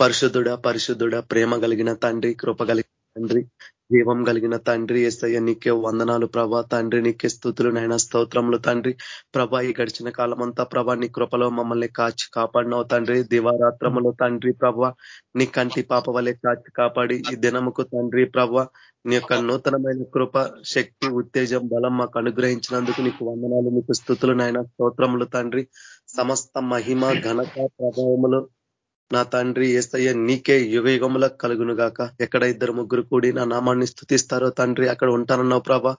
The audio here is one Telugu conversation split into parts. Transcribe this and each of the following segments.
పరిశుద్ధుడ పరిశుద్ధుడ ప్రేమ కలిగిన తండ్రి కృప కలిగిన తండ్రి జీవం కలిగిన తండ్రి ఎస్ఐ నీకే వందనాలు ప్రభా. తండ్రి నీకే స్థుతులు నైనా స్తోత్రములు తండ్రి. ప్రభా ఈ గడిచిన కాలం అంతా ప్రభా నీ కృపలో మమ్మల్ని కాచి కాపాడినవు తండ్రి. దివారాత్రములు తండ్రి ప్రభా నీ కంటి పాప వలె కాచి కాపాడి ఈ దినముకు తండ్రి ప్రభా. నీ యొక్క నూతనమైన కృప శక్తి ఉత్తేజం బలం మాకు అనుగ్రహించినందుకు నీకు వందనాలు నీకు స్థుతులు నాయన స్తోత్రములు తండ్రి. సమస్త మహిమ ఘనత ప్రభావములు నా తండ్రి ఏస్తయ్య నీకే యుగయుగములకు కలుగును గాక. ఎక్కడ ఇద్దరు ముగ్గురు కూడి నా నామాన్ని స్థుతిస్తారో తండ్రి అక్కడ ఉంటానన్నావు ప్రభా.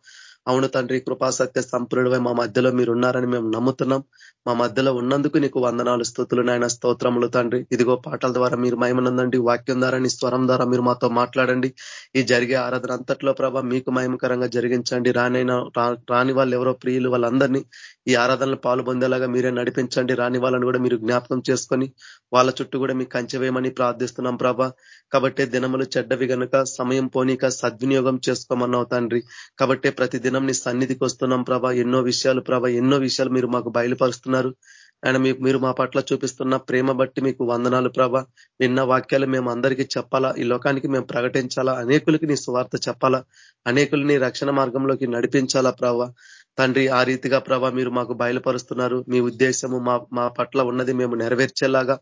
అవును తండ్రి కృపాసత్య సంపూర్ణుడై మా మధ్యలో మీరు ఉన్నారని మేము నమ్ముతున్నాం. మా మధ్యలో ఉన్నందుకు నీకు వందనాలు స్థుతులు నాయన స్తోత్రములు తండ్రి. ఇదిగో పాటల ద్వారా మీరు మహిమనందండి. వాక్యం ద్వారా నీ స్వరం ద్వారా మీరు మాతో మాట్లాడండి. ఈ జరిగే ఆరాధన అంతట్లో ప్రభ మీకు మహిమకరంగా జరిగించండి. రానైనా రాని వాళ్ళు ఎవరో ప్రియులు వాళ్ళందరినీ ఈ ఆరాధనలు పాలు పొందేలాగా మీరే నడిపించండి రాని వాళ్ళని కూడా మీరు జ్ఞాపకం చేసుకొని వాళ్ళ చుట్టూ కూడా మీకు కంచెవేయమని ప్రార్థిస్తున్నాం ప్రభ. కాబట్టి దినములు చెడ్డవి కనుక సమయం పోనీక సద్వినియోగం చేసుకోమన్నావు తండ్రి. కాబట్టి ప్రతి దినం నీ సన్నిధికి వస్తున్నాం ప్రభ. ఎన్నో విషయాలు ప్రభ ఎన్నో విషయాలు మీరు మాకు బయలుపరుస్తున్నారు. ఆయన మీరు మా పట్ల చూపిస్తున్న ప్రేమ బట్టి మీకు వందనాలు ప్రభ. విన్న వాక్యాలు మేము అందరికీ చెప్పాలా? ఈ లోకానికి మేము ప్రకటించాలా? అనేకులకి నీ సువార్త చెప్పాలా? అనేకుల్ని రక్షణ మార్గంలోకి నడిపించాలా ప్రభ? తండ్రి ఆ రీతిగా ప్రభ మీరు మాకు బయలుపరుస్తున్నారు. మీ ఉద్దేశము మా మా పట్ల ఉన్నది మేము నెరవేర్చేలాగా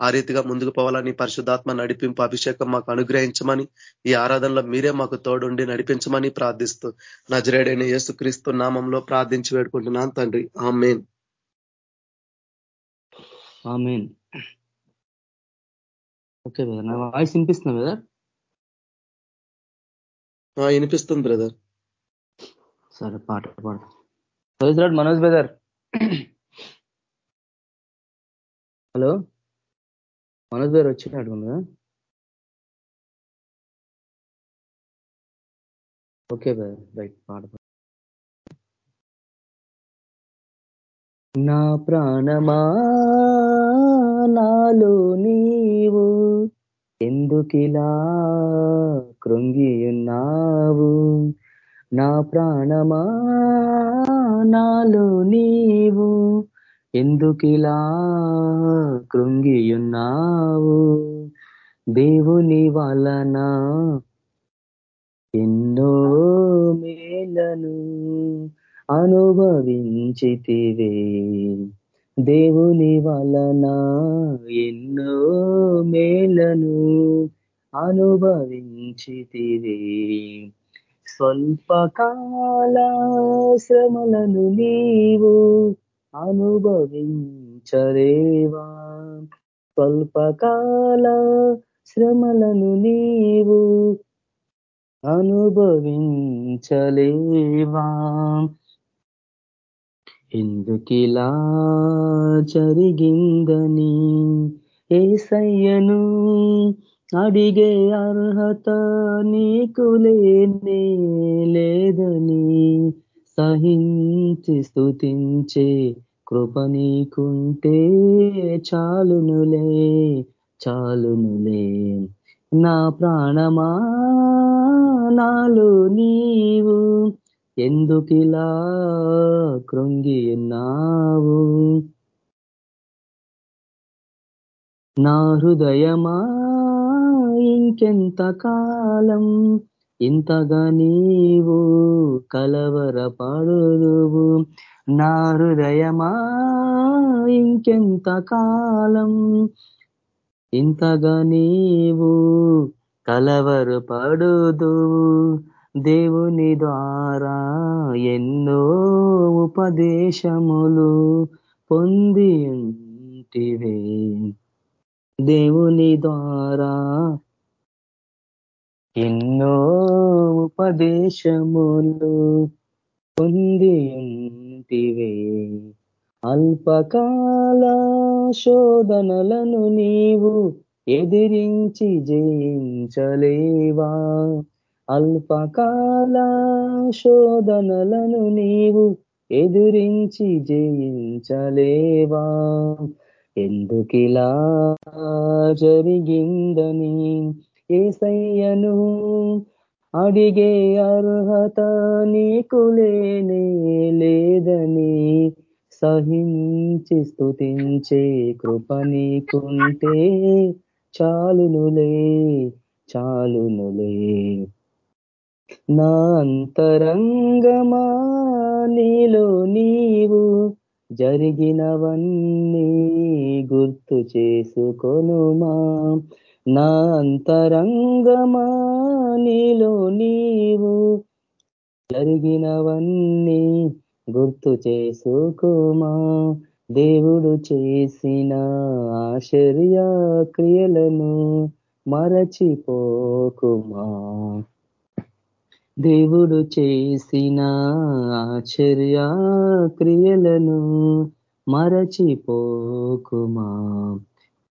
ఆ రీతిగా ముందుకు పోవాలని పరిశుధాత్మ నడిపింపు అభిషేకం మాకు అనుగ్రహించమని ఈ ఆరాధనలో మీరే మాకు తోడుండి నడిపించమని ప్రార్థిస్తూ నజరేడైన యేసుక్రీస్తు నామంలో ప్రార్థించి వేడుకుంటున్నాను తండ్రి. ఆమెన్. ఆమెన్. ఓకే బ్రదర్ నా వాయిస్ వినిపిస్తున్నా బ్రదర్? వినిపిస్తుంది బ్రదర్. సరే పాట పాడు Manoj brother hello? Manoj brother వచ్చినట్టు కదా? ఓకే రైట్ పాట నా ప్రాణమా నాలో నీవు ఎందుకిలా కృంగి ఉన్నావు? నా ప్రాణమా నాలో నీవు. ఎందుకిలా కృంగియున్నావు? దేవుని వలన ఎన్నో మేలను అనుభవించితివే. దేవుని వలన ఎన్నో మేలను అనుభవించితివే. స్వల్పకాల శ్రమలను నీవు అనుభవించరేవా? స్వల్పకాల శ్రమలను నీవు అనుభవించలేవా? ఎందుకిలా జరిగిందని ఏసయ్యను అడిగే అర్హత నీకు లేనే లేదని సహించి స్థుతించే కృప నీకుంటే చాలునులే చాలునులే. నా ప్రాణమా నాలు నీవు ఎందుకిలా కృంగి నావు నా హృదయమా ఇంకెంత కాలం ఇంతగా నీవు కలవరపడుదువు నా హృదయమా ఇంకెంత కాలం ఇంతగా నీవు కలవరపడుదు దేవుని ద్వారా ఎన్నో ఉపదేశములు పొంది ఉంటివే దేవుని ద్వారా ఎన్నో ఉపదేశములు పొంది ఉంటివే అల్పకాల శోధనలను నీవు ఎదిరించి జయించలేవా? అల్పకాల శోధనలను నీవు ఎదురించి జయించలేవా? ఎందుకిలా జరిగిందని ఏసయ్యను అడిగే అర్హత నీకు లేనే లేదని సహించి స్థుతించే కృప నీకుంటే చాలునులే చాలునులే. నా అంతరంగమా నీలో నీవు జరిగినవన్నీ గుర్తు చేసుకొనుమా? నా అంతరంగమా నీలో నీవు జరిగినవన్నీ గుర్తు చేసుకోమా దేవుడు చేసిన ఆశ్చర్య క్రియలను మరచిపోకుమా దేవుడు చేసిన ఆశ్చర్య క్రియలను మరచిపోకుమా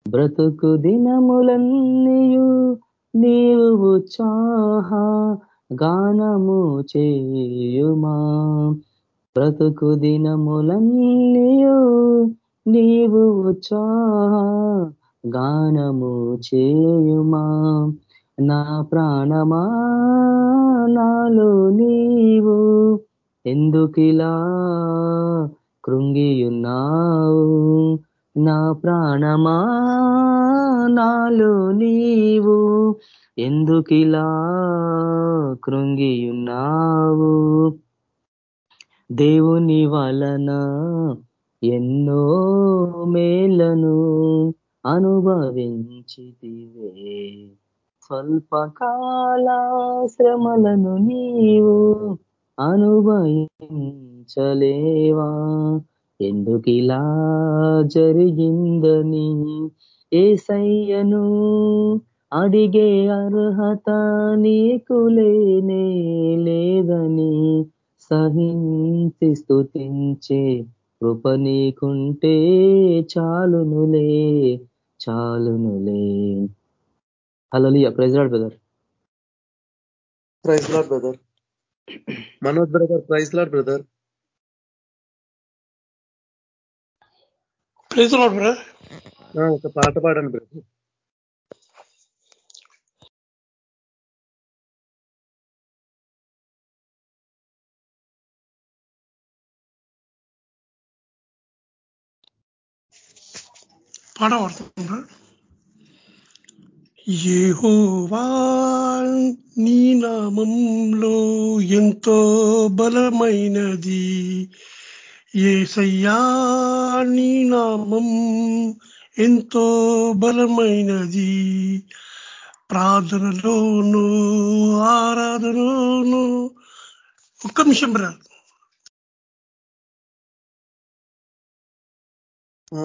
బ్రతుకు దినములన్నీయు నీవు ఉత్సాహ గానము చేయుమా? బ్రతుకు దినములన్నీయు నీవు ఉత్సాహ గానము చేయుమా? నా ప్రాణమా నాలో నీవు ఎందుకిలా కృంగియున్నావు? నా ప్రాణమా నాలో నీవు. ఎందుకిలా కృంగియున్నావు? దేవుని వలన ఎన్నో మేలను అనుభవించితివే. స్వల్పకాల శ్రమలను నీవు అనుభవించలేవా? ఎందుకిలా జరిగిందని ఏసయ్యను అడిగే అర్హత నీకు లేనే లేదని సహించి స్థుతించే కృప నీకుంటే చాలునులే చాలునులే. Hello praise Lord brother. Praise Lord brother. Manoj brother praise Lord brother. Praise Lord brother ఒక పాట పాడండి బ్రదర్. పాట పాడుతున్నా ఏహోవా నీ నామంలో ఎంతో బలమైనది. ఏసయ్యా నీ నామం ఎంతో బలమైనది. ప్రార్థనలోను ఆరాధనలోను. ఒక్క నిమిషం బ్రా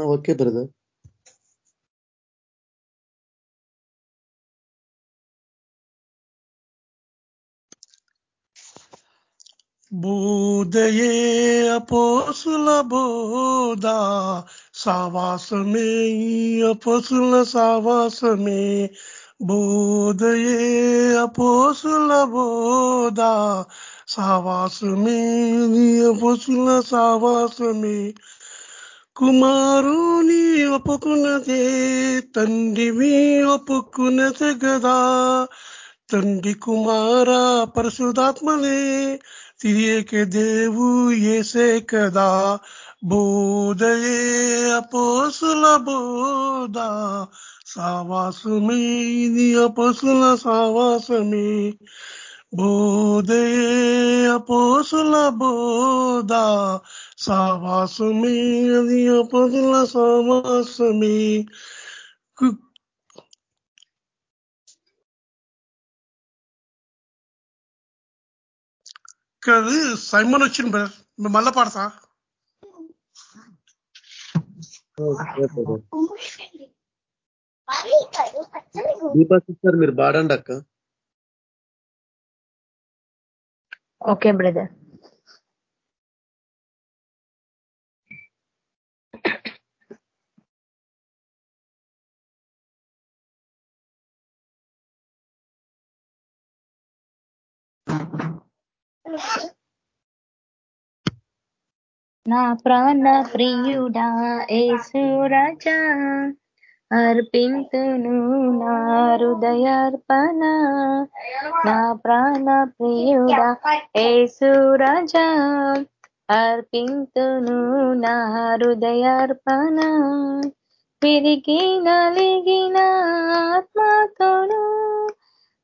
ఓకే బ్రదర్. బోధయే అపోసుల బోధ సావాసమే అపోసుల సావాసమే. బోధయే అపోసుల బోధ సావాసమే అపోసుల సావాసమే. కుమారుని ఒప్పుకున్నదే తండ్రివి ఒప్పుకున్నదే గదా. తండ్రి కుమార పరిశుధాత్మలే తిరిగే దేవు ఏసే కదా. బోధయే అపోసుల బోధ. సావాసమే ఇది అపోసుల సావాసమే. బోధయే అపోసుల బోధ. సావాసమే అది అపోసుల సావాసమే. కాదు సైమన్ వచ్చింది బ్రదర్. మళ్ళా పాడతా. దీపా సిస్టర్ మీరు పాడండి అక్క. Okay brother. నా ప్రాణ ప్రియుడా ఏసు రాజా అర్పింతును నా హృదయార్పణ. నా ప్రాణ ప్రియుడా ఏసు రాజా అర్పింతును నా హృదయార్పణ. తిరిగి నలిగిన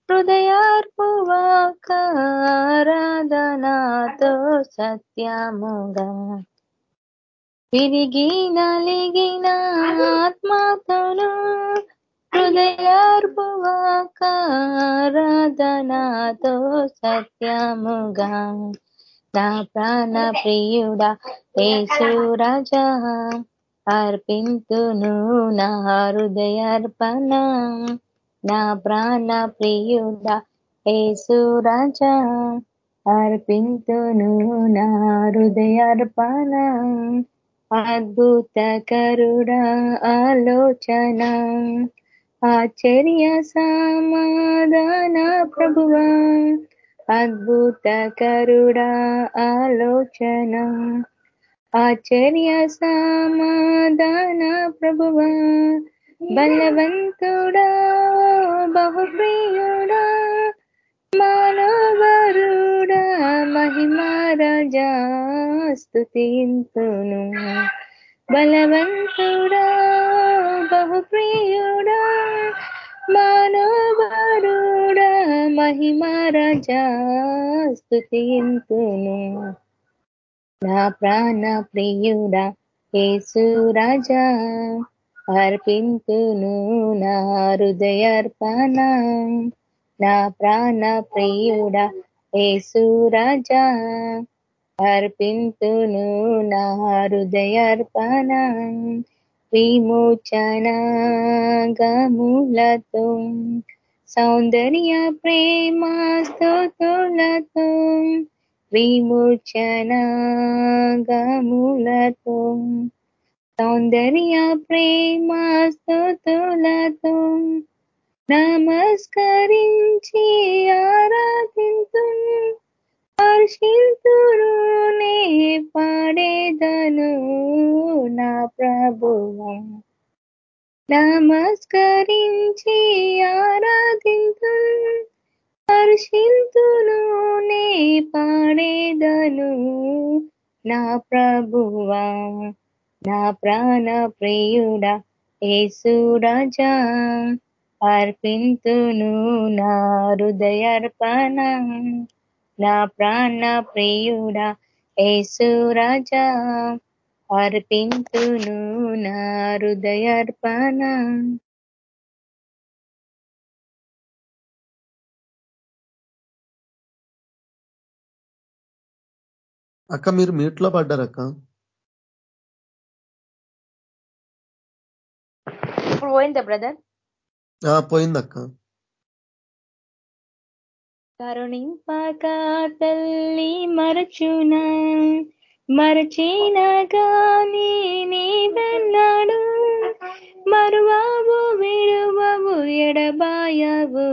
హృదయార్పువాకారాధనాతో సత్యముగా విరిగి నలిగిన ఆత్మతోను హృదయార్పువాకారాధనాతో సత్యముగా నా ప్రాణ ప్రియుడా ఏసురాజా అర్పింతును నా హృదయార్పణ. నా ప్రాణ ప్రియుడా ఏసురాజ అర్పింతును నా హృదయార్పణ అద్భుతకరుడా ఆలోచన ఆశ్చర్య సమాధాన ప్రభువా. అద్భుతకరుడా ఆలోచన ఆశ్చర్య సమాధాన ప్రభువా. బలవంతుడా బహుప్రియుడా మానవరుడా మహిమారాజా స్థుతింతును బలవంతుడా బహుప్రియుడా మానవరుడా మహిమారాజా స్థుతింతును నా ప్రాణ ప్రియుడా ఏసు రాజా. అర్పింతును నా హృదయార్పణ. నా ప్రాణ ప్రియుడ ఏసురాజా అర్పింతును నా హృదయార్పణ. విమోచన గములతో సౌందర్య ప్రేమ స్తోతులతో విమోచన గములతో సౌందర్య ప్రేమ స్థుతులతో నమస్కరించి ఆరాధింతు హర్షింతురునే పాడేదను నా ప్రభువం. నమస్కరించి ఆరాధింతు హర్షింతును నే పాడేదను నా ప్రభువా. నా ప్రాణ ప్రియుడా ఏసుడజా అర్పింతును నా హృదయర్పణ నా ప్రాణ ప్రియుడా ఏసురాజా అర్పింతును నా హృదయర్పణ అక్క మీరు మ్యూట్లో పడ్డారు ఇప్పుడు పోయిందా బ్రదర్? పోయిందక్క. కరుణింపక తల్లి మరచున మరచిన గాని నీవెన్నాడు మరువావు విడువవు ఎడబాయవు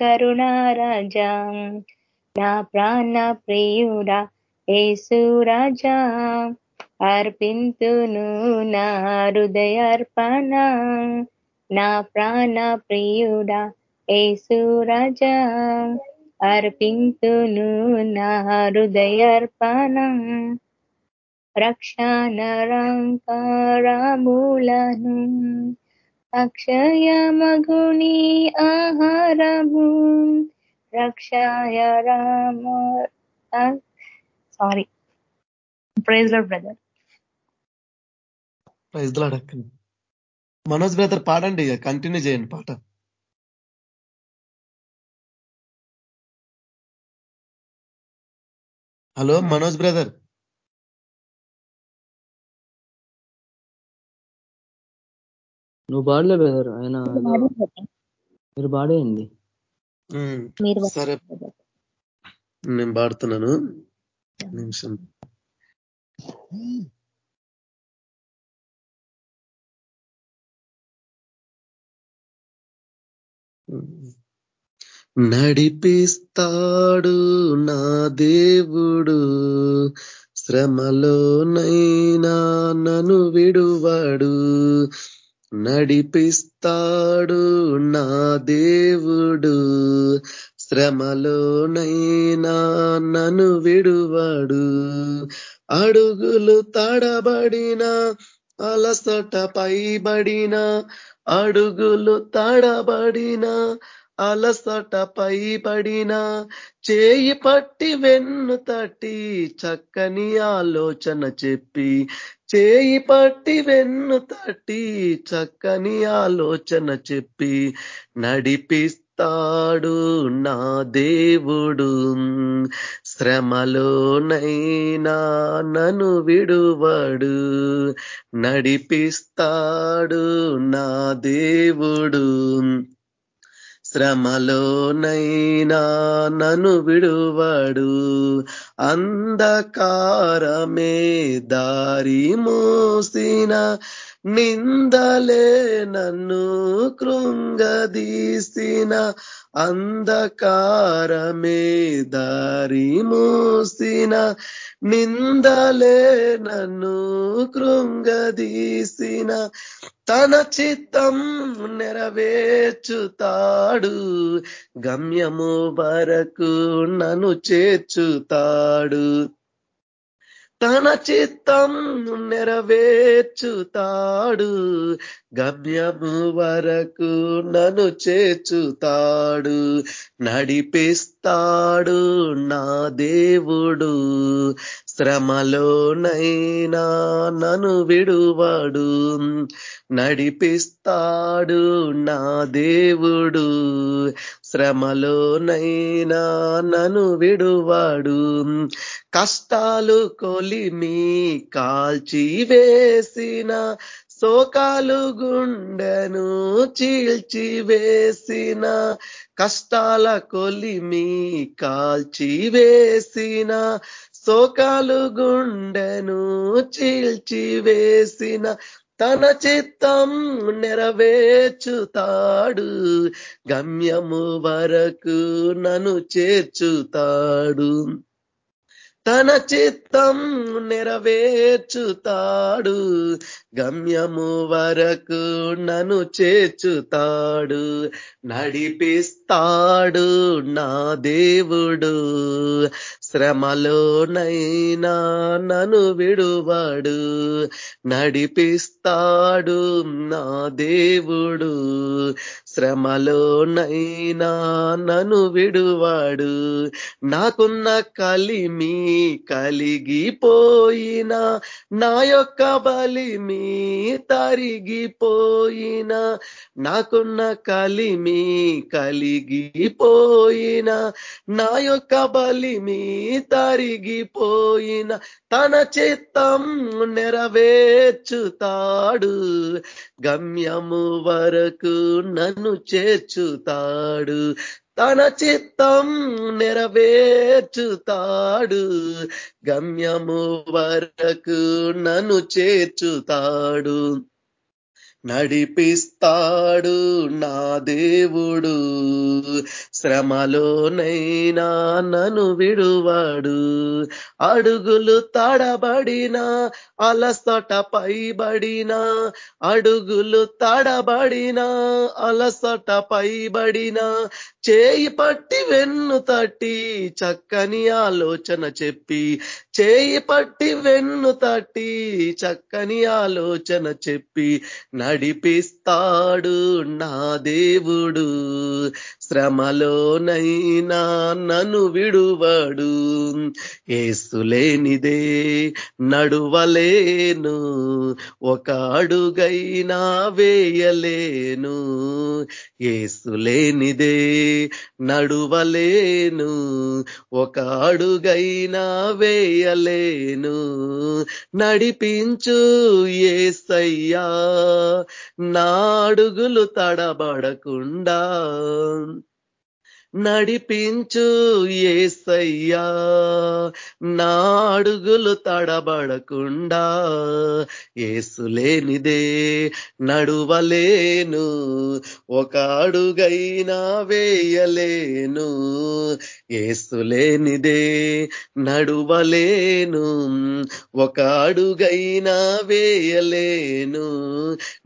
కరుణారాజా నా ప్రాణ ప్రియుడా ఏసురాజా అర్పింతును నా హృదయార్పణ. నా ప్రాణ ప్రియుడా ఏసురజ అర్పింతును నా హృదయార్పణ. రక్షణరంకారములను అక్షయ మగుని ఆహారము. రక్షయ రామ సారీ ప్రైజ్లో బ్రదర్ ప్రైజ్ లాడక్క మనోజ్ బ్రదర్ పాడండి ఇక కంటిన్యూ చేయండి పాట. Hello Manoj brother. నువ్వు పాడలే బ్రదర్ ఆయన మీరు పాడేయండి. మీరు సరే. నేను పాడుతున్నాను. నిమిషం. నడిపిస్తాడు నా దేవుడు. శ్రమలోనైనా నను విడువాడు. నడిపిస్తాడు నా దేవుడు. శ్రమలోనైనా నన్ను విడువాడు. అడుగులు తడబడిన అలసట పైబడిన అడుగులు తడబడిన అలసట పైబడిన చేయి పట్టి వెన్ను తట్టి చక్కని ఆలోచన చెప్పి చేయి పట్టి వెన్ను తట్టి చక్కని ఆలోచన చెప్పి నడిపిస్తాడు నా దేవుడు. శ్రమలోనైనా నను విడువడు. నడిపిస్తాడు నా దేవుడు. శ్రమలోనైనా నను విడువడు. అంధకారమే దారి మోసిన నిందలే నన్ను కృంగదీసిన అంధకారమే దారి మూసిన. నిందలే నన్ను కృంగదీసిన తన చిత్తం నెరవేర్చుతాడు. గమ్యము వరకు నన్ను చేర్చుతాడు. తన చిత్తం నెరవేర్చుతాడు. గమ్యము వరకు నన్ను చేర్చుతాడు. నడిపిస్తాడు నా దేవుడు. శ్రమలోనైనా నను విడువాడు నడిపిస్తాడు నా దేవుడు. శ్రమలోనైనా నను విడువాడు కష్టాలు కొలిమి కాల్చి వేసిన శోకాలు గుండెను చీల్చి వేసిన కష్టాల కొలిమి కాల్చి వేసిన శోకాలు గుండెను చీల్చివేసిన తన చిత్తం నెరవేర్చుతాడు. గమ్యము వరకు నన్ను చేర్చుతాడు. తన చిత్తం నెరవేర్చుతాడు. గమ్యము వరకు నన్ను చేర్చుతాడు. నడిపిస్తాడు నా దేవుడు. శ్రమలోనైనా నన్ను విడువాడు. నడిపిస్తాడు నా దేవుడు. శ్రమలోనైనా నను విడువాడు. నాకున్న కలిమి కలిగిపోయిన నా యొక్క బలిమి తరిగిపోయిన నాకున్న కలిమి కలిగిపోయిన నా యొక్క బలిమి తరిగిపోయిన తన చిత్తం నెరవేర్చుతాడు. గమ్యము వరకు నన్ను చేర్చుతాడు. తన చిత్తం నెరవేర్చుతాడు. గమ్యము వరకు నన్ను చేర్చుతాడు. నడిపిస్తాడు నా దేవుడు. శ్రమలోనైనా నన్ను విడువాడు. అడుగులు తడబడిన అలసట పైబడిన అడుగులు తడబడిన అలసట పైబడిన చేయి పట్టి వెన్ను తట్టి చక్కని ఆలోచన చెప్పి చేయి పట్టి వెన్ను తట్టి చక్కని ఆలోచన చెప్పి నడిపిస్తాడు నా దేవుడు. శ్రమలోనైనా నన్ను విడువడు. ఏసులేనిదే నడువలేను. ఒక అడుగైనా వేయలేను. ఏసులేనిదే నడువలేను ఒక అడుగైనా వేయలేను. నడిపించు ఏసయ్యా నా అడుగులు తడబడకుండా. నడిపించు ఏసయ్యా. నా అడుగులు తడబడకుండా ఏసులేనిదే నడువలేను. ఒక అడుగైనా వేయలేను. ఏసులేనిదే నడువలేను. ఒక అడుగైనా వేయలేను.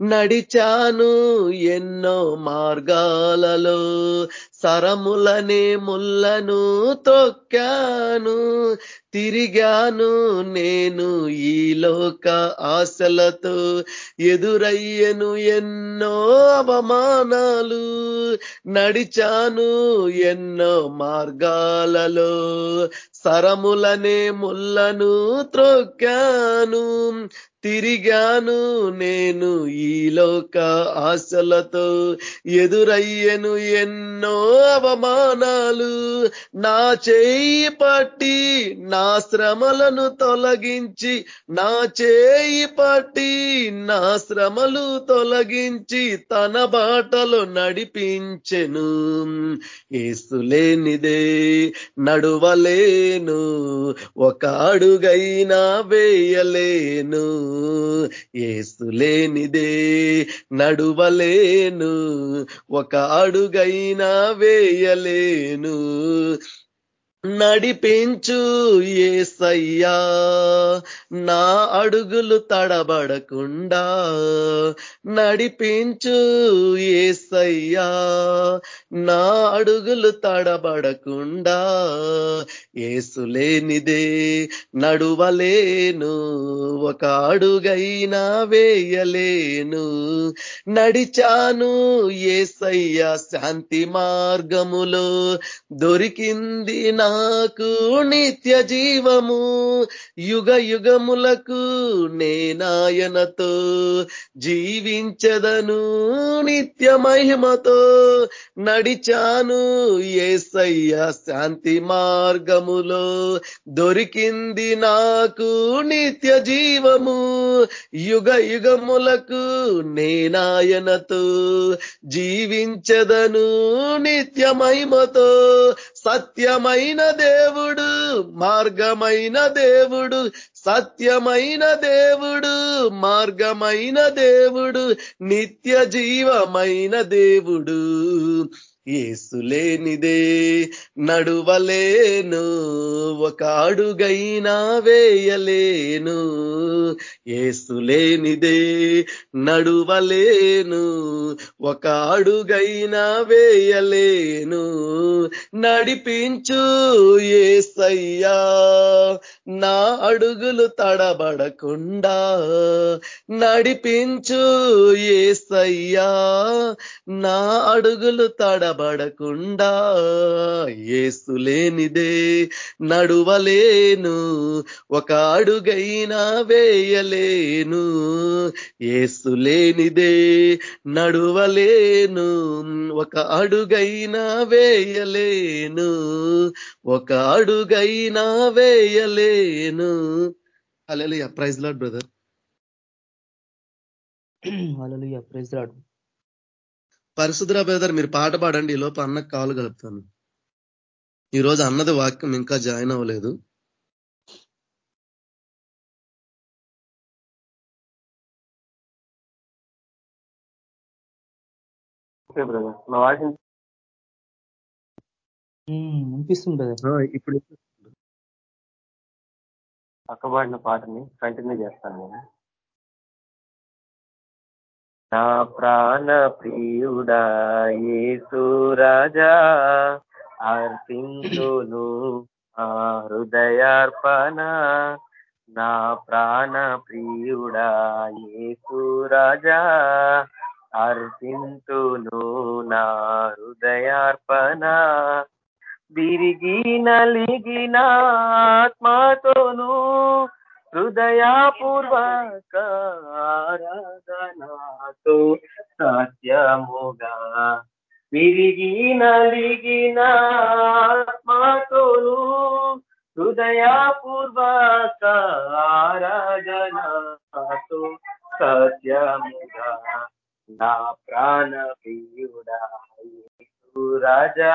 నడిచాను ఎన్నో మార్గాలలో. సరములనే ముళ్ళను తొక్కాను. తిరిగాను నేను ఈ లోక ఆశలతో. ఎదురయ్యను ఎన్నో అవమానాలు నడిచాను ఎన్నో మార్గాలలో. సరములనే ముళ్ళను త్రొక్కాను తిరిగాను నేను ఈ లోక ఆశలతో. ఎదురయ్యను ఎన్నో అవమానాలు నా చేయి పట్టి నా శ్రమలను తొలగించి నా చేయి పట్టి నా శ్రమలు తొలగించి తన బాటలో నడిపించెను. ఏసులేనిదే నడువలేను ఒక అడుగైనా వేయలేను. ఏసులేనిదే నడువలేను ఒక అడుగైనా వేయలేను. నడిపించు ఏసయ్యా. నా అడుగులు తడబడకుండా నడిపించు ఏసయ్యా. నా అడుగులు తడబడకుండా ఏసులేనిదే నడువలేను. ఒక అడుగైనా వేయలేను. నడిచాను ఏసయ్యా శాంతి మార్గములో దొరికింది నా నాకు నిత్య జీవము. యుగ యుగములకు నేనాయనతో జీవించదను నిత్య మహిమతో. నడిచాను ఏసయ్య శాంతి మార్గములో. దొరికింది నాకు నిత్య జీవము. యుగ యుగములకు నేనాయనతో జీవించదను నిత్య మహిమతో. సత్యమైన దేవుడు మార్గమైన దేవుడు సత్యమైన దేవుడు మార్గమైన దేవుడు నిత్య జీవమైన దేవుడు. ఏసులేనిదే నడువలేను ఒక అడుగైనా వేయలేను. ఏసులేనిదే నడువలేను ఒక అడుగైనా వేయలేను. నడిపించు ఏసయ్యా నా అడుగులు తడబడకుండా నడిపించు ఏసయ్యా. నా అడుగులు తడబడకుండా ఏసులేనిదే నడువలేను ఒక అడుగైనా వేయలేను. ఏసులేనిదే నడువలేను ఒక అడుగైనా వేయలేను ఒక అడుగైనా వేయలేను alleluia praise Lord brother. Hallelujah praise Lord పరిశుద్ర బ్రదర్ మీరు పాట పాడండి ఈ లోపు అన్నకు కాలు కలుపుతాను. ఈ రోజు అన్నది వాక్యం ఇంకా జాయిన్ అవ్వలేదు. ఓకే బ్రదర్ ఇప్పుడు పక్కబడిన పాటని కంటిన్యూ చేస్తాను నేను. నా ప్రాణ ప్రియుడా యేసు రాజా అర్పించును ఆ హృదయార్పణ. నా ప్రాణ ప్రియుడా యేసు రాజా అర్పించును నా హృదయార్పణ. విరిగి నలిగిన ఆత్మతోను హృదయపూర్వక ఆరాధనాతో సత్యముగా విరిగి నలిగిన ఆత్మతోను హృదయపూర్వక ఆరాధనాతో సత్యముగా నా ప్రాణ ప్రియుడా రాజా.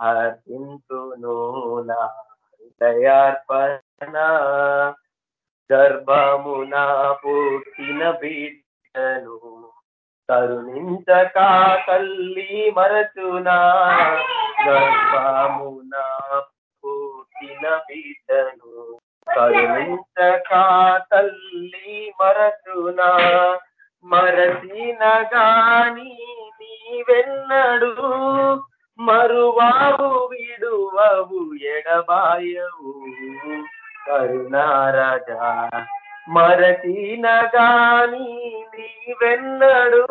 అర్పింతును నా హృదయార్పణ. గర్భమున పుట్టిన బిడ్డను కరుణించక తల్లి మరచునా. గర్భమున పుట్టిన బిడ్డను కరుణించక తల్లి మరచునా. మరచిన గాని నీవెన్నడు మరువావు విడువవు ఎడబాయవు. కరుణారాజా మరచిన గాని నీవెన్నడు.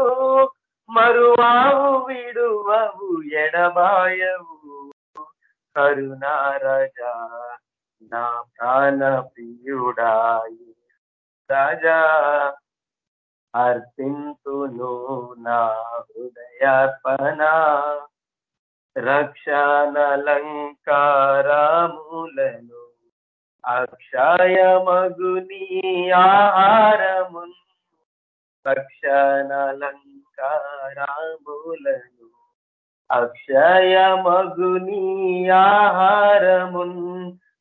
మరువావు విడువవు ఎడబాయవు. కరుణారాజా నా ప్రాణ ప్రియుడాయి రాజా అర్పింతును నా హృదయార్పణ. రక్షణలంకారములను అక్షయమగుని ఆహారమున్ రక్షణలంకారములను అక్షయమగుని ఆహారమున్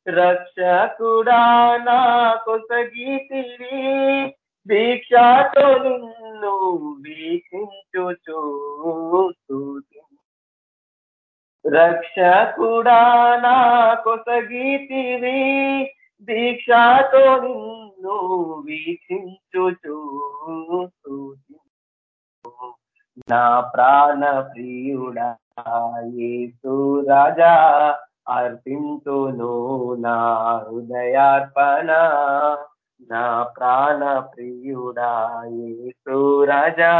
రక్షకుడా నా కొసగీతివి దీక్షతో నిన్ను వీక్షించుచూ రక్షకుడా నా కొసగీతివి దీక్షతో నిన్ను వీక్షించుచూ నా ప్రాణ ప్రియుడా యేసు రాజా అర్పింతును నా హృదయార్పణ. నా ప్రాణ ప్రియుడా యేసు రాజా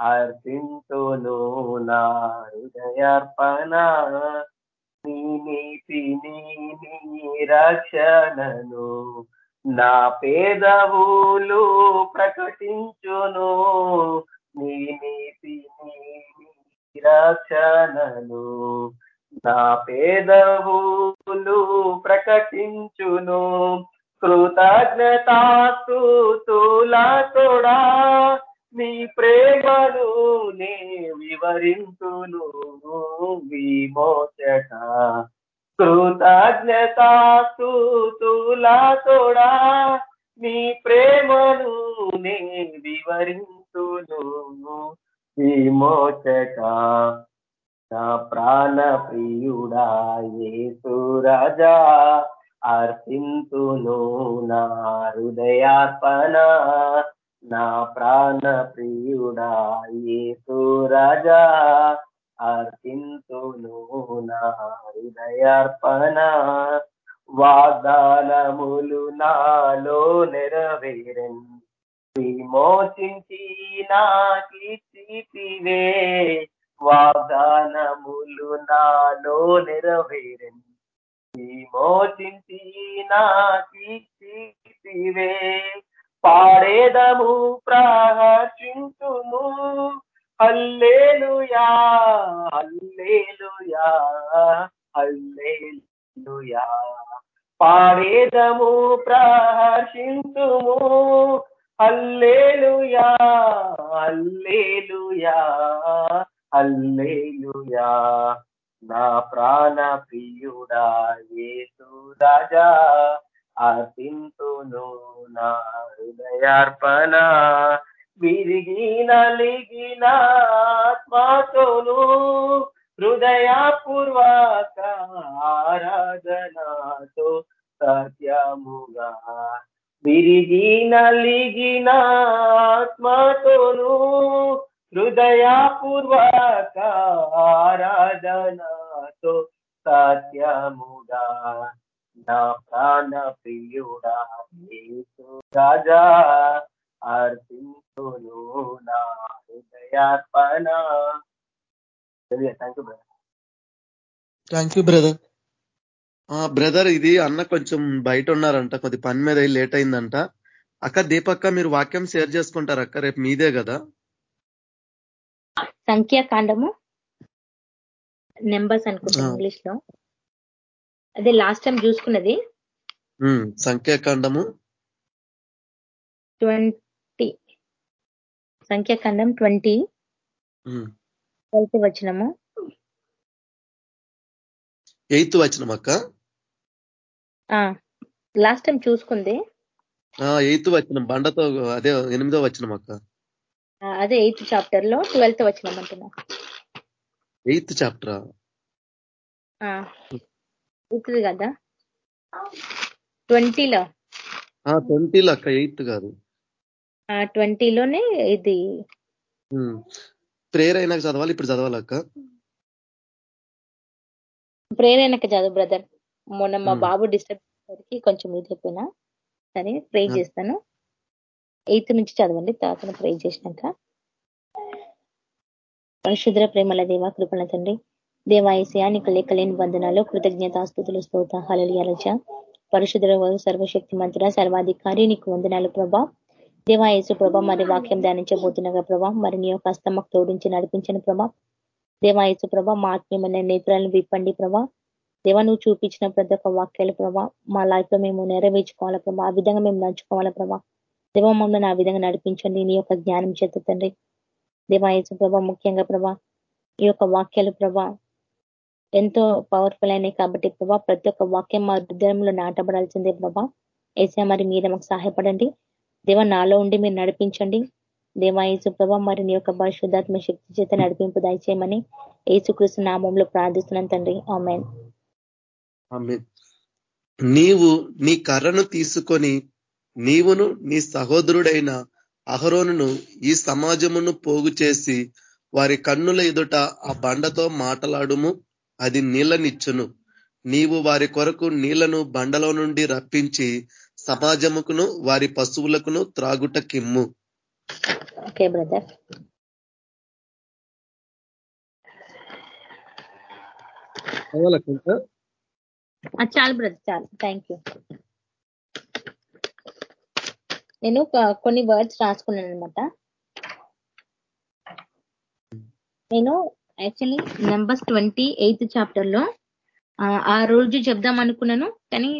అర్పింతును నా హృదయార్పణ. నీ నీతి నీ రక్షణను నా పేదవులు ప్రకటించును. నీ నీతి నీ రక్షణను నా పేదవులు ప్రకటించును. కృతజ్ఞతాస్తుతులతోడా నీ ప్రేమను నే వివరింతును విమోచక కృతజ్ఞతాస్తుతులతోడా నీ ప్రేమను నే వివరింతును విమోచక నా ప్రాణ ప్రియుడా యేసు రాజా అర్పింతును నా హృదయార్పణ. నా ప్రాణ ప్రియుడా యేసు రాజా అర్చింతును నా హృదయార్పణ. వాగ్దానములు నాలో నెరవేరన్. విమోచించి నా కీర్తివే వాగ్దానములు నాలో నెరవేరన్. విమోచించి నా కీర్తివే పాడేదము ప్రహర్షించుము అల్లేలుయా అల్లేలుయా అల్లేలుయా పాడేదము ప్రహర్షించుము అల్లేలుయా అల్లేలుయా అల్లేలుయా నా ప్రాణ ప్రియుడా ఏసు రాజా అర్పింతును నా హృదయార్పణ. విరిగి నలిగిన ఆత్మతోను హృదయపూర్వక ఆరాధనతో సత్యముగా. విరిగి నలిగిన ఆత్మతోను హృదయపూర్వక ఆరాధనతో సత్యముగా. నా ప్రాణ ప్రియుడా యేసు రాజా అర్పించును నా హృదయార్పణ. Thank you brother thank you brother brother ఇది అన్న కొంచెం బయట ఉన్నారంట కొద్ది పని మీద లేట్ అయిందంట. అక్క దీపక్క మీరు వాక్యం షేర్ చేసుకుంటారు అక్క రేపు మీదే కదా? సంఖ్యాకాండము నెంబర్స్ అనుకుంటా. ఇంగ్లీష్లో అదే లాస్ట్ టైం చూసుకున్నది. సంఖ్యాకాండము. ట్వంటీ. సంఖ్యాకాండం ట్వంటీ. ట్వెల్త్ వచ్చినము ఎయిత్ వచ్చిన అక్క? లాస్ట్ టైం చూసుకుంది. ఎయిత్ వచ్చిన బండతో అదే ఎనిమిదో వచ్చిన అక్క. అదే ఎయిత్ చాప్టర్లో ట్వెల్త్ వచ్చినాం అంటున్నా. ఎయిత్ చాప్టర్ అవుతుంది కదా? ట్వంటీలో ట్వంటీలో అక్క ఎయిత్ కాదు. ట్వంటీలోనే ఇది. ప్రేయర్ అయినాక చదవాలి ఇప్పుడు చదవాలి అక్క? ప్రేరేనక చదువు బ్రదర్ మొన్న మా. బాబు డిస్టర్బ్ సరికి కొంచెం ఇది అయిపోయినా. సరే ప్రే. చేస్తాను. ఎయిత్ నుంచి చదవండి తర్వాత ప్రే చేసినాక. పరిశుద్ర ప్రేమల దేవ కృపణ తండ్రి. దేవాయసయా నీకు లెక్కలేని వందనాలు కృతజ్ఞతాస్తుతులు స్తోత హలలియాలచ పరిశుద్ధ సర్వశక్తి మంత్ర సర్వాధికారి నీకు వందనాలు ప్రభా. దేవాయసు ప్రభా మరి వాక్యం ధ్యానించబోతున్నాగా ప్రభా. మరి నీ యొక్క హస్తమకు తోడించి నడిపించిన ప్రభా. దేవాయసు ప్రభా మా ఆత్మీయమైన నేత్రాలను విప్పండి ప్రభా. దేవ నువ్వు చూపించిన ప్రతి ఒక్క వాక్యాల ప్రభా మా లైఫ్లో మేము నెరవేర్చుకోవాలా ప్రభా. ఆ విధంగా మేము నడుచుకోవాలా ప్రభా. దేవ మమ్మల్ని ఆ విధంగా నడిపించండి నీ యొక్క జ్ఞానం చేత తండ్రి. దేవాయసు ప్రభా ముఖ్యంగా ప్రభా ఈ యొక్క వాక్యాలు ప్రభా ఎంతో పవర్ఫుల్ అయినాయి కాబట్టి ప్రభా ప్రతి ఒక్క వాక్యం మా హృదయంలో నాటబడాల్సిందే ప్రభా. ఏసా మరి మీరు మాకు సహాయపడండి. దేవ నాలో ఉండి మీరు నడిపించండి. దేవా ఏసు ప్రభా మరి నీ యొక్క పరిశుద్ధాత్మ శక్తి చేత నడిపింపు దయచేయమని ఏసుకృష్ణ నామంలో ప్రార్థిస్తున్నాను తండ్రి. ఆమెన్. నీవు నీ కర్రను తీసుకొని నీవును నీ సహోదరుడైన అహరోనును ఈ సమాజమును పోగు చేసి వారి కన్నుల ఎదుట ఆ బండతో మాటలాడుము. అది నీళ్ళనిచ్చును. నీవు వారి కొరకు నీళ్ళను బండలో నుండి రప్పించి సమాజముకును వారి పశువులకును త్రాగుటకిమ్ము ఓకే బ్రదర్ చాలు బ్రదర్ చాలు. థ్యాంక్ యూ నేను కొన్ని వర్డ్స్ రాసుకున్నాను అనమాట నేను యాక్చువల్లీ నెంబర్స్ ట్వంటీ ఎయిత్ చాప్టర్లో ఆ, రోజు చెప్దాం అనుకున్నాను కానీ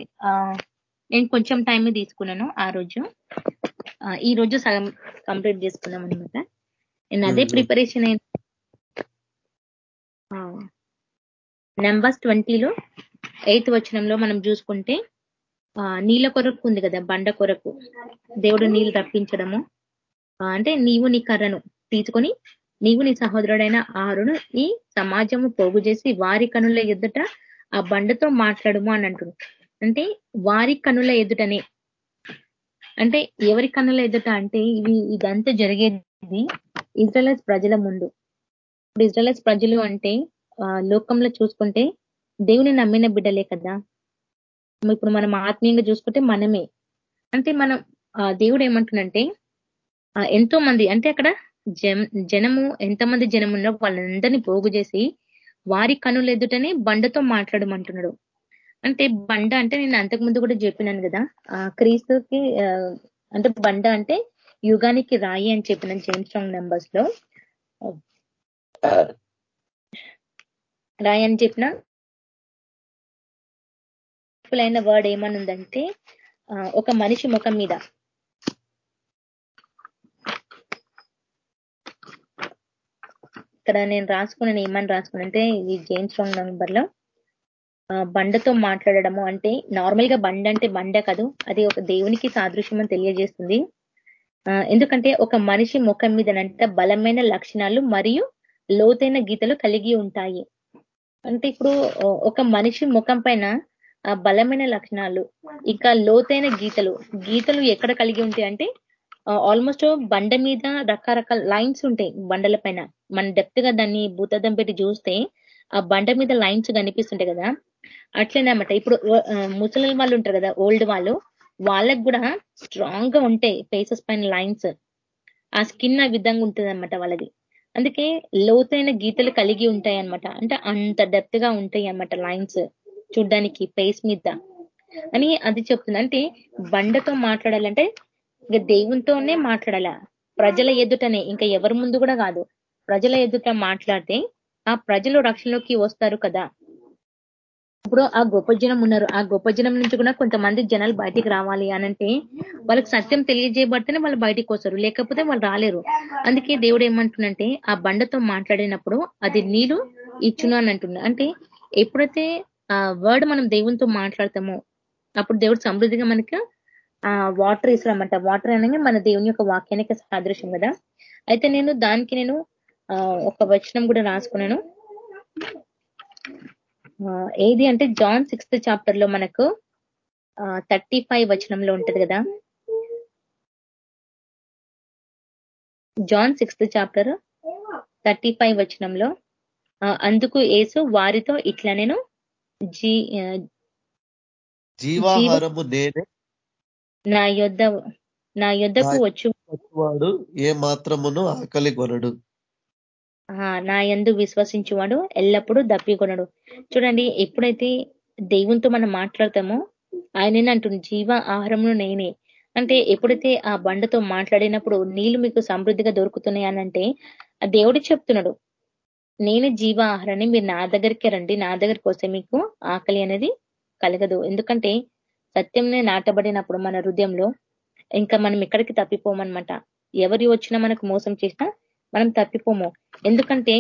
నేను కొంచెం టైం తీసుకున్నాను ఆ రోజు. ఈ రోజు సగం కంప్లీట్ చేసుకున్నాం అనమాట నేను అదే. ప్రిపరేషన్ అయిన నెంబర్స్ ట్వంటీలో ఎయిత్ వచనంలో మనం చూసుకుంటే నీళ్ళ కొరకు ఉంది కదా బండ కొరకు. దేవుడు నీళ్ళు రప్పించడము. అంటే నీవు నీ కర్రను తీసుకొని నీవు నీ సహోదరుడైన ఆరును ఈ సమాజము పోగు చేసి వారి కనుల ఎదుట ఆ బండతో మాట్లాడము అని అంటుంది అంటే వారి కనుల ఎదుటనే. అంటే ఎవరి కనుల ఎదుట అంటే ఇవి ఇదంతా జరిగేది ఇజ్రాయల్స్ ప్రజల ముందు. ఇప్పుడు ఇజ్రాయల్స్ ప్రజలు అంటే ఆ, లోకంలో చూసుకుంటే దేవుని నమ్మిన బిడ్డలే కదా. ఇప్పుడు మనం ఆత్మీయంగా చూసుకుంటే మనమే. అంటే మనం దేవుడు ఏమంటున్నంటే ఎంతో మంది అంటే అక్కడ జనము ఎంతమంది జనం వాళ్ళందరినీ పోగు చేసి వారి కనుల ఎదుటనే బండతో మాట్లాడమంటున్నాడు. అంటే బండ అంటే నేను అంతకు ముందు కూడా చెప్పినాను కదా ఆ, క్రీస్తుకి అంటే బండ అంటే యుగానికి రాయి అని చెప్పిన జేమ్స్ స్ట్రాంగ్ నెంబర్స్లో. రాయి అని చెప్పిన అయిన వర్డ్ ఏమనుందంటే ఒక మనిషి ముఖం మీద. ఇక్కడ నేను రాసుకున్నాను ఏమని రాసుకున్నా అంటే ఈ జేమ్స్ రాంగ్ నెంబర్లో బండతో మాట్లాడడము అంటే నార్మల్గా బండ అంటే బండ కాదు అది ఒక దేవునికి సాదృశ్యం అని తెలియజేస్తుంది. ఆ, ఎందుకంటే ఒక మనిషి ముఖం మీదనంట బలమైన లక్షణాలు మరియు లోతైన గీతలు కలిగి ఉంటాయి. అంటే ఇప్పుడు ఒక మనిషి ముఖం పైన బలమైన లక్షణాలు ఇంకా లోతైన గీతలు గీతలు ఎక్కడ కలిగి ఉంటాయి అంటే ఆల్మోస్ట్ బండ మీద రకరకాల లైన్స్ ఉంటాయి బండల పైన. మన డెప్త్గా దాన్ని భూతద్దం పెట్టి చూస్తే ఆ బండ మీద లైన్స్ కనిపిస్తుంటాయి కదా. అట్లనే అన్నమాట. ఇప్పుడు ముసలి వాళ్ళు ఉంటారు కదా ఓల్డ్ వాళ్ళు వాళ్ళకి కూడా స్ట్రాంగ్గా ఉంటాయి ఫేసెస్ పైన లైన్స్ ఆ స్కిన్ ఆ విధంగా ఉంటుంది అనమాట వాళ్ళది. అందుకే లోతైన గీతలు కలిగి ఉంటాయి అన్నమాట. అంటే అంత డెప్త్గా ఉంటాయి అన్నమాట లైన్స్ చూడ్డానికి ఫేస్ మీద. అని అది చెప్తుంది. అంటే బండతో మాట్లాడాలంటే ఇక దేవునితోనే మాట్లాడాల? ప్రజల ఎదుటనే ఇంకా ఎవరి ముందు కూడా కాదు. ప్రజల ఎదుట మాట్లాడితే ఆ ప్రజలు రక్షణలోకి వస్తారు కదా. ఇప్పుడు ఆ గొప్ప జనం ఉన్నారు. ఆ గొప్ప జనం నుంచి కూడా కొంతమంది జనాలు బయటికి రావాలి అనంటే వాళ్ళకి సత్యం తెలియజేయబడితేనే వాళ్ళు బయటికి వస్తారు. లేకపోతే వాళ్ళు రాలేరు. అందుకే దేవుడు ఏమంటున్నంటే ఆ బండతో మాట్లాడినప్పుడు అది నీరు ఇచ్చును అని అంటుంది అంటే ఎప్పుడైతే ఆ వర్డ్ మనం దేవునితో మాట్లాడతామో అప్పుడు దేవుడు సమృద్ధిగా మనకి ఆ వాటర్ ఇస్తామంట వాటర్ అనగా మన దేవుని యొక్క వాక్యానికి సాదృశ్యం కదా. అయితే నేను దానికి నేను ఒక వచనం కూడా రాసుకున్నాను. ఏది అంటే జాన్ సిక్స్త్ చాప్టర్లో మనకు థర్టీ ఫైవ్ వచనంలో ఉంటది కదా. John sixth chapter thirty five వచనంలో అందుకు ఏసు వారితో ఇట్లా నేను జీ జీవాహారము నేనే నా యొద్ద నా యొద్దకు వచ్చు వాడు ఏ మాత్రమును ఆకలి కొనడు. నా యందు విశ్వసించువాడు ఎల్లప్పుడూ దప్పికొనడు చూడండి ఎప్పుడైతే దేవునితో మనం మాట్లాడతామో ఆయన అంటుంది జీవ ఆహారమును నేనే. అంటే ఎప్పుడైతే ఆ బండతో మాట్లాడినప్పుడు నీళ్ళు మీకు సమృద్ధిగా దొరుకుతున్నాయి అనంటే ఆ దేవుడు చెప్తున్నాడు నేను జీవ ఆహారాన్ని మీరు నా దగ్గరికి రండి. నా దగ్గరికి వస్తే మీకు ఆకలి అనేది కలగదు. ఎందుకంటే సత్యంనే నాటబడినప్పుడు మన హృదయంలో ఇంకా మనం ఎక్కడికి తప్పిపోమనమాట ఎవరి వచ్చినా మనకు మోసం చేసినా మనం తప్పిపోము. ఎందుకంటే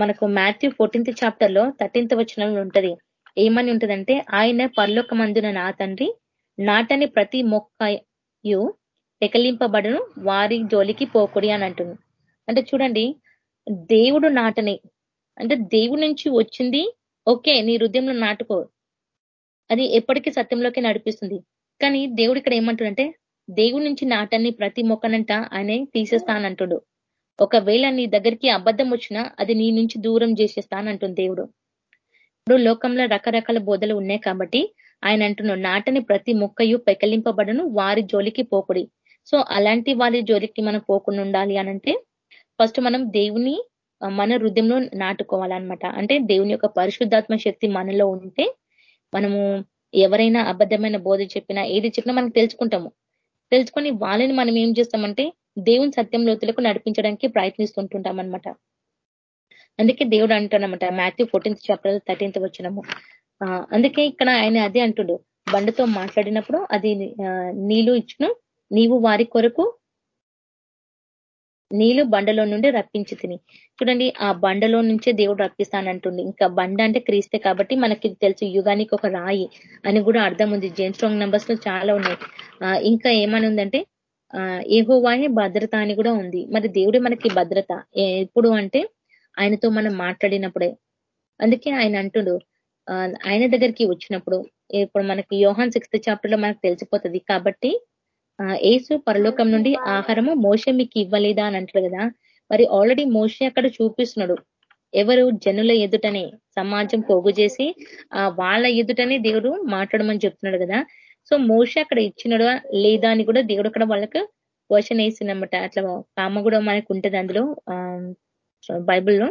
మనకు మాథ్యూ ఫోర్టీన్త్ చాప్టర్లో థర్టీన్త్ వచనంలో ఉంటది. ఏమని ఉంటదంటే ఆయన పర్లోక మందున నా తండ్రి నాటని ప్రతి మొక్కయు పెకలింపబడను వారి జోలికి పోకుడి అని అంటుంది. అంటే చూడండి దేవుడు నాటని అంటే దేవుడి నుంచి వచ్చింది ఓకే నీ హృదయంలో నాటుకో అది ఎప్పటికీ సత్యంలోకి నడిపిస్తుంది. కానీ దేవుడు ఇక్కడ ఏమంటుండంటే దేవుడి నుంచి నాటాన్ని ప్రతి మొక్కనంట ఆయన తీసేస్తానంటుడు. ఒకవేళ నీ దగ్గరికి అబద్ధం వచ్చినా అది నీ నుంచి దూరం చేసేస్తానంటుంది దేవుడు. ఇప్పుడు లోకంలో రకరకాల బోధలు ఉన్నాయి కాబట్టి ఆయన అంటున్నాడు నాటని ప్రతి మొక్కయు పెకలింపబడను వారి జోలికి పోకుడి. సో అలాంటి వారి జోలికి మనం పోకుండా ఉండాలి అనంటే ఫస్ట్ మనం దేవుని మన హృదయంలో నాటుకోవాలన్నమాట. అంటే దేవుని యొక్క పరిశుద్ధాత్మ శక్తి మనలో ఉంటే మనము ఎవరైనా అబద్ధమైన బోధ చెప్పినా ఏది చెప్పినా మనకు తెలుసుకుంటాము. తెలుసుకొని వాళ్ళని మనం ఏం చేస్తామంటే దేవుని సత్యం లోతులకు నడిపించడానికి ప్రయత్నిస్తుంటుంటాం అనమాట అందుకే దేవుడు అంటానమాట మాథ్యూ ఫోర్టీన్త్ చాప్టర్ థర్టీన్త్ వచ్చినము అందుకే ఇక్కడ ఆయన అదే అంటుడు. బండతో మాట్లాడినప్పుడు అది నీళ్ళు ఇచ్చును నీవు వారి కొరకు నీళ్ళు బండలో నుండి రప్పించి తిని. చూడండి ఆ బండలో నుంచే దేవుడు రప్పిస్తానంటుంది. ఇంకా బండ అంటే క్రీస్తే కాబట్టి మనకి తెలుసు యుగానికి ఒక రాయి అని కూడా అర్థం ఉంది. జేమ్ స్ట్రాంగ్ నెంబర్స్లో చాలా ఉన్నాయి. ఇంకా ఏమని ఉందంటే ఏహోవాయే భద్రత అని కూడా ఉంది. మరి దేవుడే మనకి భద్రత. ఎప్పుడు అంటే ఆయనతో మనం మాట్లాడినప్పుడే. అందుకే ఆయన అంటుడు ఆయన దగ్గరికి వచ్చినప్పుడు ఇప్పుడు మనకి యోహాన్ సిక్స్త్ చాప్టర్లో మనకు తెలిసిపోతుంది. కాబట్టి ఏసు పరలోకం నుండి ఆహారము మోస మీకు ఇవ్వలేదా అని అంటారు కదా. మరి ఆల్రెడీ మోసే అక్కడ చూపిస్తున్నాడు. ఎవరు? జనుల ఎదుటనే సమాజం పోగు చేసి ఆ వాళ్ళ ఎదుటనే దేవుడు మాట్లాడమని చెప్తున్నాడు కదా. సో మోస అక్కడ ఇచ్చినడు లేదా అని కూడా దేవుడు అక్కడ వాళ్ళకు క్వశ్చన్ వేసిందన్నమాట. అట్లా కామ కూడా మనకు ఉంటుంది అందులో బైబిల్లో.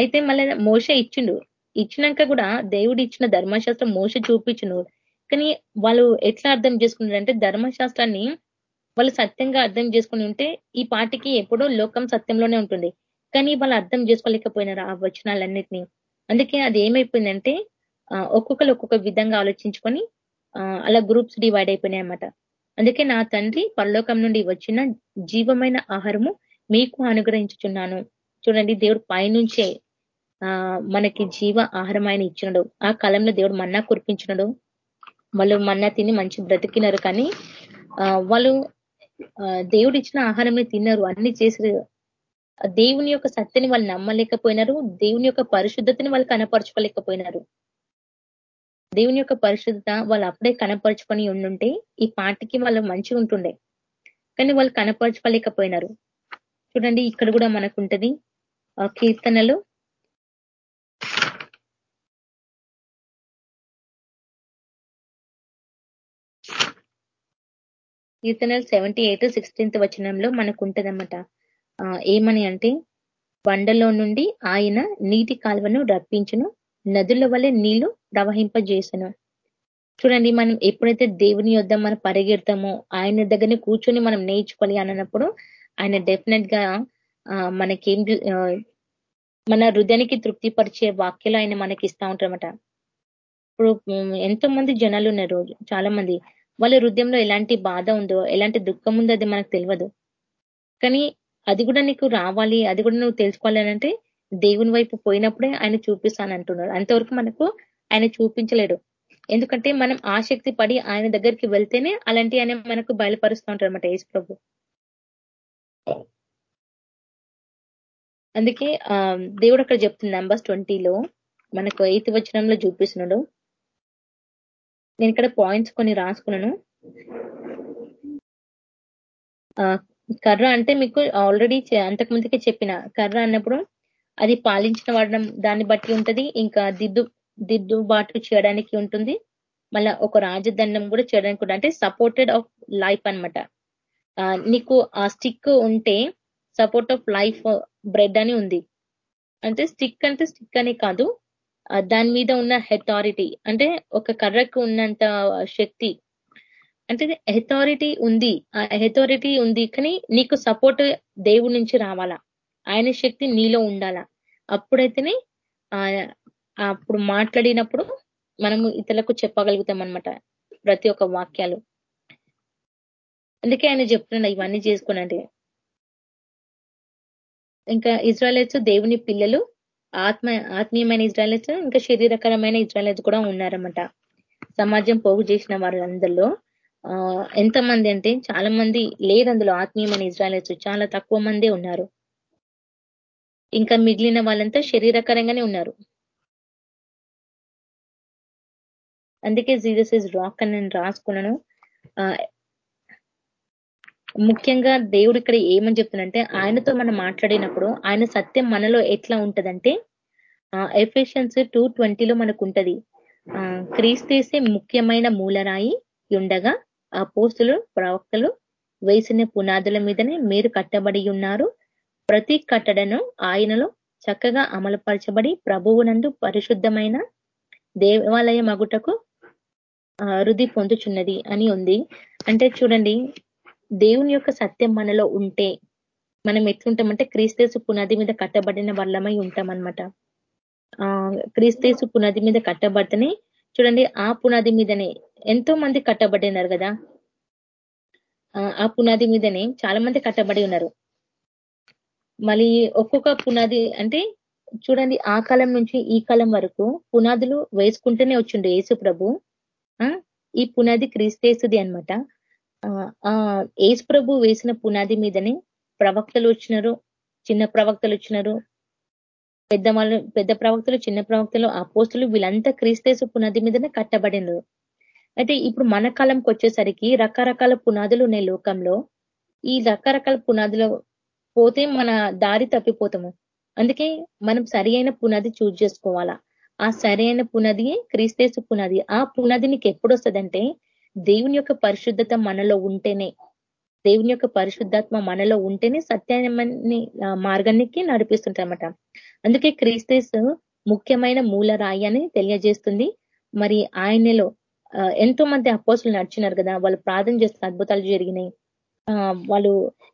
అయితే మళ్ళీ మోస ఇచ్చిండు. ఇచ్చినాక కూడా దేవుడు ఇచ్చిన ధర్మశాస్త్రం మోస చూపించును. కానీ వాళ్ళు ఎట్లా అర్థం చేసుకున్నారంటే ధర్మశాస్త్రాన్ని వాళ్ళు సత్యంగా అర్థం చేసుకుని ఉంటే ఈ పాటికి ఎప్పుడో లోకం సత్యంలోనే ఉంటుంది. కానీ వాళ్ళు అర్థం చేసుకోలేకపోయినారు ఆ వచనాలన్నిటినీ. అందుకే అది ఏమైపోయిందంటే ఒక్కొక్కరు ఒక్కొక్క విధంగా ఆలోచించుకొని అలా గ్రూప్స్ డివైడ్ అయిపోయినాయి అనమాట అందుకే నా తండ్రి పరలోకం నుండి వచ్చిన జీవమైన ఆహారము మీకు అనుగ్రహించుచున్నాను. చూడండి దేవుడు పైనుంచే మనకి జీవ ఆహారం ఆయన ఇచ్చినడు. ఆ కాలంలో దేవుడు మన్నా కురిపించినడు. వాళ్ళు మన్నా తిని మంచి బ్రతికినారు కానీ వాళ్ళు దేవుడు ఇచ్చిన ఆహారమే తిన్నారు. అన్ని చేసి దేవుని యొక్క సత్యని వాళ్ళు నమ్మలేకపోయినారు. దేవుని యొక్క పరిశుద్ధతని వాళ్ళు కనపరచుకోలేకపోయినారు. దేవుని యొక్క పరిశుద్ధత వాళ్ళు అప్పుడే కనపరుచుకొని ఉండుంటే ఈ పాటికి వాళ్ళు మంచిగా ఉంటుండే. కానీ వాళ్ళు కనపరచుకోలేకపోయినారు. చూడండి ఇక్కడ కూడా మనకు ఉంటది కీర్తనలు. కీర్తనలు సెవెంటీ ఎయిట్ సిక్స్టీన్త్ వచనంలో మనకు ఉంటదన్నమాట ఏమని అంటే బండలో నుండి ఆయన నీటి కాలువను రప్పించును నదుల వలె నీళ్ళు ప్రవహింపజేసను. చూడండి మనం ఎప్పుడైతే దేవుని యొద్ మనం పరిగెడతామో ఆయన దగ్గరనే కూర్చొని మనం నేర్చుకోవాలి అన్నప్పుడు ఆయన డెఫినెట్గా మనకేం మన హృదయానికి తృప్తిపరిచే వాక్యాలు ఆయన మనకి ఇస్తా ఉంటారన్నమాట. ఇప్పుడు ఎంతో మంది జనాలు ఉన్నారు చాలా మంది వాళ్ళ హృదయంలో ఎలాంటి బాధ ఉందో ఎలాంటి దుఃఖం ఉందో అది మనకు తెలియదు కానీ అది కూడా నీకు రావాలి అది కూడా నువ్వు తెలుసుకోవాలి అంటే దేవుని వైపు పోయినప్పుడే ఆయన చూపిస్తాను అంటున్నాడు. అంతవరకు మనకు ఆయన చూపించలేడు. ఎందుకంటే మనం ఆసక్తి పడి ఆయన దగ్గరికి వెళ్తేనే అలాంటి ఆయన మనకు బయలుపరుస్తూ ఉంటారు అనమాట యేసు ప్రభు. అందుకే దేవుడు అక్కడ చెప్తుంది నంబర్స్ ట్వంటీలో మనకు ఎయిత్ వచనంలో చూపిస్తున్నాడు. నేను ఇక్కడ పాయింట్స్ కొన్ని రాసుకున్నాను. కర్ర అంటే మీకు ఆల్రెడీ అంతకుముందుకే చెప్పిన కర్ర అన్నప్పుడు అది పాలించిన వాడడం దాన్ని బట్టి ఉంటది. ఇంకా దిద్దు దిద్దుబాటు చేయడానికి ఉంటుంది. మళ్ళా ఒక రాజదండం కూడా చేయడానికి ఉంటుంది అంటే సపోర్టెడ్ ఆఫ్ లైఫ్ అనమాట నీకు ఆ స్టిక్ ఉంటే సపోర్ట్ ఆఫ్ లైఫ్ బ్రెడ్ అని ఉంది. అంటే స్టిక్ అంటే స్టిక్ అనే కాదు. దాని మీద ఉన్న హెథారిటీ అంటే ఒక కర్రకు ఉన్నంత శక్తి. అంటే హెథారిటీ ఉంది. ఆ హెథారిటీ ఉంది కానీ నీకు సపోర్ట్ దేవుడి నుంచి రావాలా? ఆయన శక్తి నీలో ఉండాలా? అప్పుడైతేనే అప్పుడు మాట్లాడినప్పుడు మనము ఇతరులకు చెప్పగలుగుతాం అనమాట ప్రతి ఒక్క వాక్యాలు. అందుకే ఆయన చెప్తున్నా ఇవన్నీ చేసుకోనండి ఇంకా ఇజ్రాయలైట్స్ దేవుని పిల్లలు ఆత్మ ఆత్మీయమైన ఇజ్రాయలైట్స్ ఇంకా శరీరకరమైన ఇజ్రాయలైట్స్ కూడా ఉన్నారన్నమాట. సమాజం పోగు చేసిన వారందరిలో ఎంతమంది అంటే చాలా మంది లేరు అందులో ఆత్మీయమైన ఇజ్రాయలైట్స్ చాలా తక్కువ మందే ఉన్నారు. ఇంకా మిగిలిన వాళ్ళంతా శరీరకరంగానే ఉన్నారు. అందుకే జీజస్ ఇస్ రాక్ అని నేను రాసుకున్నాను ముఖ్యంగా దేవుడు ఇక్కడ ఏమని చెప్తుందంటే ఆయనతో మనం మాట్లాడినప్పుడు ఆయన సత్యం మనలో ఎట్లా ఉంటదంటే ఎఫిషియన్స్ టూ ట్వంటీలో మనకు ఉంటది క్రీస్తేసే ముఖ్యమైన మూలరాయి ఉండగా ఆ పోస్టులు ప్రవక్తలు వేసిన పునాదుల మీదనే మీరు కట్టబడి ఉన్నారు. ప్రతి కట్టడను ఆయనలో చక్కగా అమలుపరచబడి ప్రభువునందు పరిశుద్ధమైన దేవాలయ మగుటకు రుది పొందుచున్నది అని ఉంది. అంటే చూడండి దేవుని యొక్క సత్యం మనలో ఉంటే మనం ఎట్లుంటామంటే క్రీస్తేసు పునాది మీద కట్టబడిన వల్లమై ఉంటామన్నమాట. ఆ క్రీస్తేసు పునాది మీద కట్టబడితేనే చూడండి ఆ పునాది మీదనే ఎంతో మంది కట్టబడినారు కదా. ఆ పునాది మీదనే చాలా మంది కట్టబడి ఉన్నారు. మళ్ళీ ఒక్కొక్క పునాది అంటే చూడండి ఆ కాలం నుంచి ఈ కాలం వరకు పునాదులు వేసుకుంటూనే వచ్చిండు యేసు ప్రభు ఈ పునాది క్రీస్తేసుది అనమాట ఆ ప్రభు వేసిన పునాది మీదనే ప్రవక్తలు వచ్చినారు చిన్న ప్రవక్తలు వచ్చినారు. పెద్ద పెద్ద ప్రవక్తలు చిన్న ప్రవక్తలు పోస్తులు వీళ్ళంతా క్రీస్తేసు పునాది మీదనే కట్టబడినారు. అయితే ఇప్పుడు మన కాలంకి వచ్చేసరికి రకరకాల పునాదులు ఉన్నాయి లోకంలో. ఈ రకరకాల పునాదులు పోతే మన దారి తప్పిపోతాము. అందుకే మనం సరి పునాది చూజ్ చేసుకోవాలా. ఆ సరి అయిన పునాది క్రీస్తేసు పునాది. ఆ పునాది నీకు ఎప్పుడు వస్తుందంటే దేవుని యొక్క పరిశుద్ధత మనలో ఉంటేనే దేవుని యొక్క పరిశుద్ధాత్మ మనలో ఉంటేనే సత్యాన్ని మార్గానికి నడిపిస్తుంటారన్నమాట. అందుకే క్రీస్తస్ ముఖ్యమైన మూల రాయి అని తెలియజేస్తుంది. మరి ఆయనలో ఎంతో మంది అపోసులు నడిచినారు కదా వాళ్ళు ప్రార్థన చేస్తే అద్భుతాలు జరిగినాయి. వాళ్ళు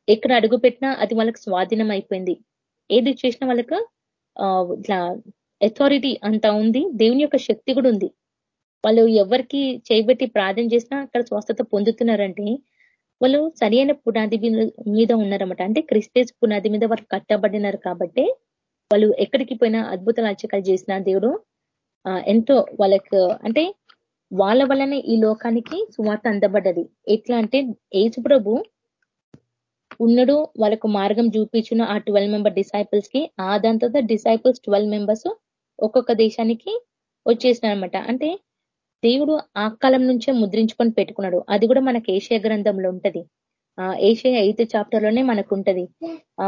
ఎక్కడ అడుగు పెట్టినా అది వాళ్ళకి స్వాధీనం అయిపోయింది. ఏది చేసినా వాళ్ళకు ఇట్లా అథారిటీ అంతా ఉంది దేవుని యొక్క శక్తి కూడా ఉంది. వాళ్ళు ఎవరికి చేయబెట్టి ప్రార్థన చేసినా అక్కడ స్వస్థత పొందుతున్నారంటే వాళ్ళు సరైన పునాది మీద ఉన్నారన్నమాట. అంటే క్రిస్తేజ్ పునాది మీద వాళ్ళు కట్టబడినారు కాబట్టి వాళ్ళు ఎక్కడికి పోయినా అద్భుతాలు అర్చకాలు చేసిన దేవుడు ఎంతో వాళ్ళకు అంటే వాళ్ళ వల్లనే ఈ లోకానికి సువార్త అందబడ్డది. ఎట్లా అంటే ఏజు ప్రభు ఉన్నడు వాళ్ళకు మార్గం చూపించిన ఆ ట్వెల్వ్ మెంబర్ డిసైపుల్స్కి ఆ దాని తర్వాత డిసైపుల్స్ ట్వెల్వ్ మెంబర్స్ ఒక్కొక్క దేశానికి వచ్చేసినారనమాట అంటే దేవుడు ఆ కాలం నుంచే ముద్రించుకొని పెట్టుకున్నాడు. అది కూడా మనకి ఏషియా గ్రంథంలో ఉంటది. ఆ ఏషియా ఎయిత్ చాప్టర్లోనే మనకు ఉంటది. ఆ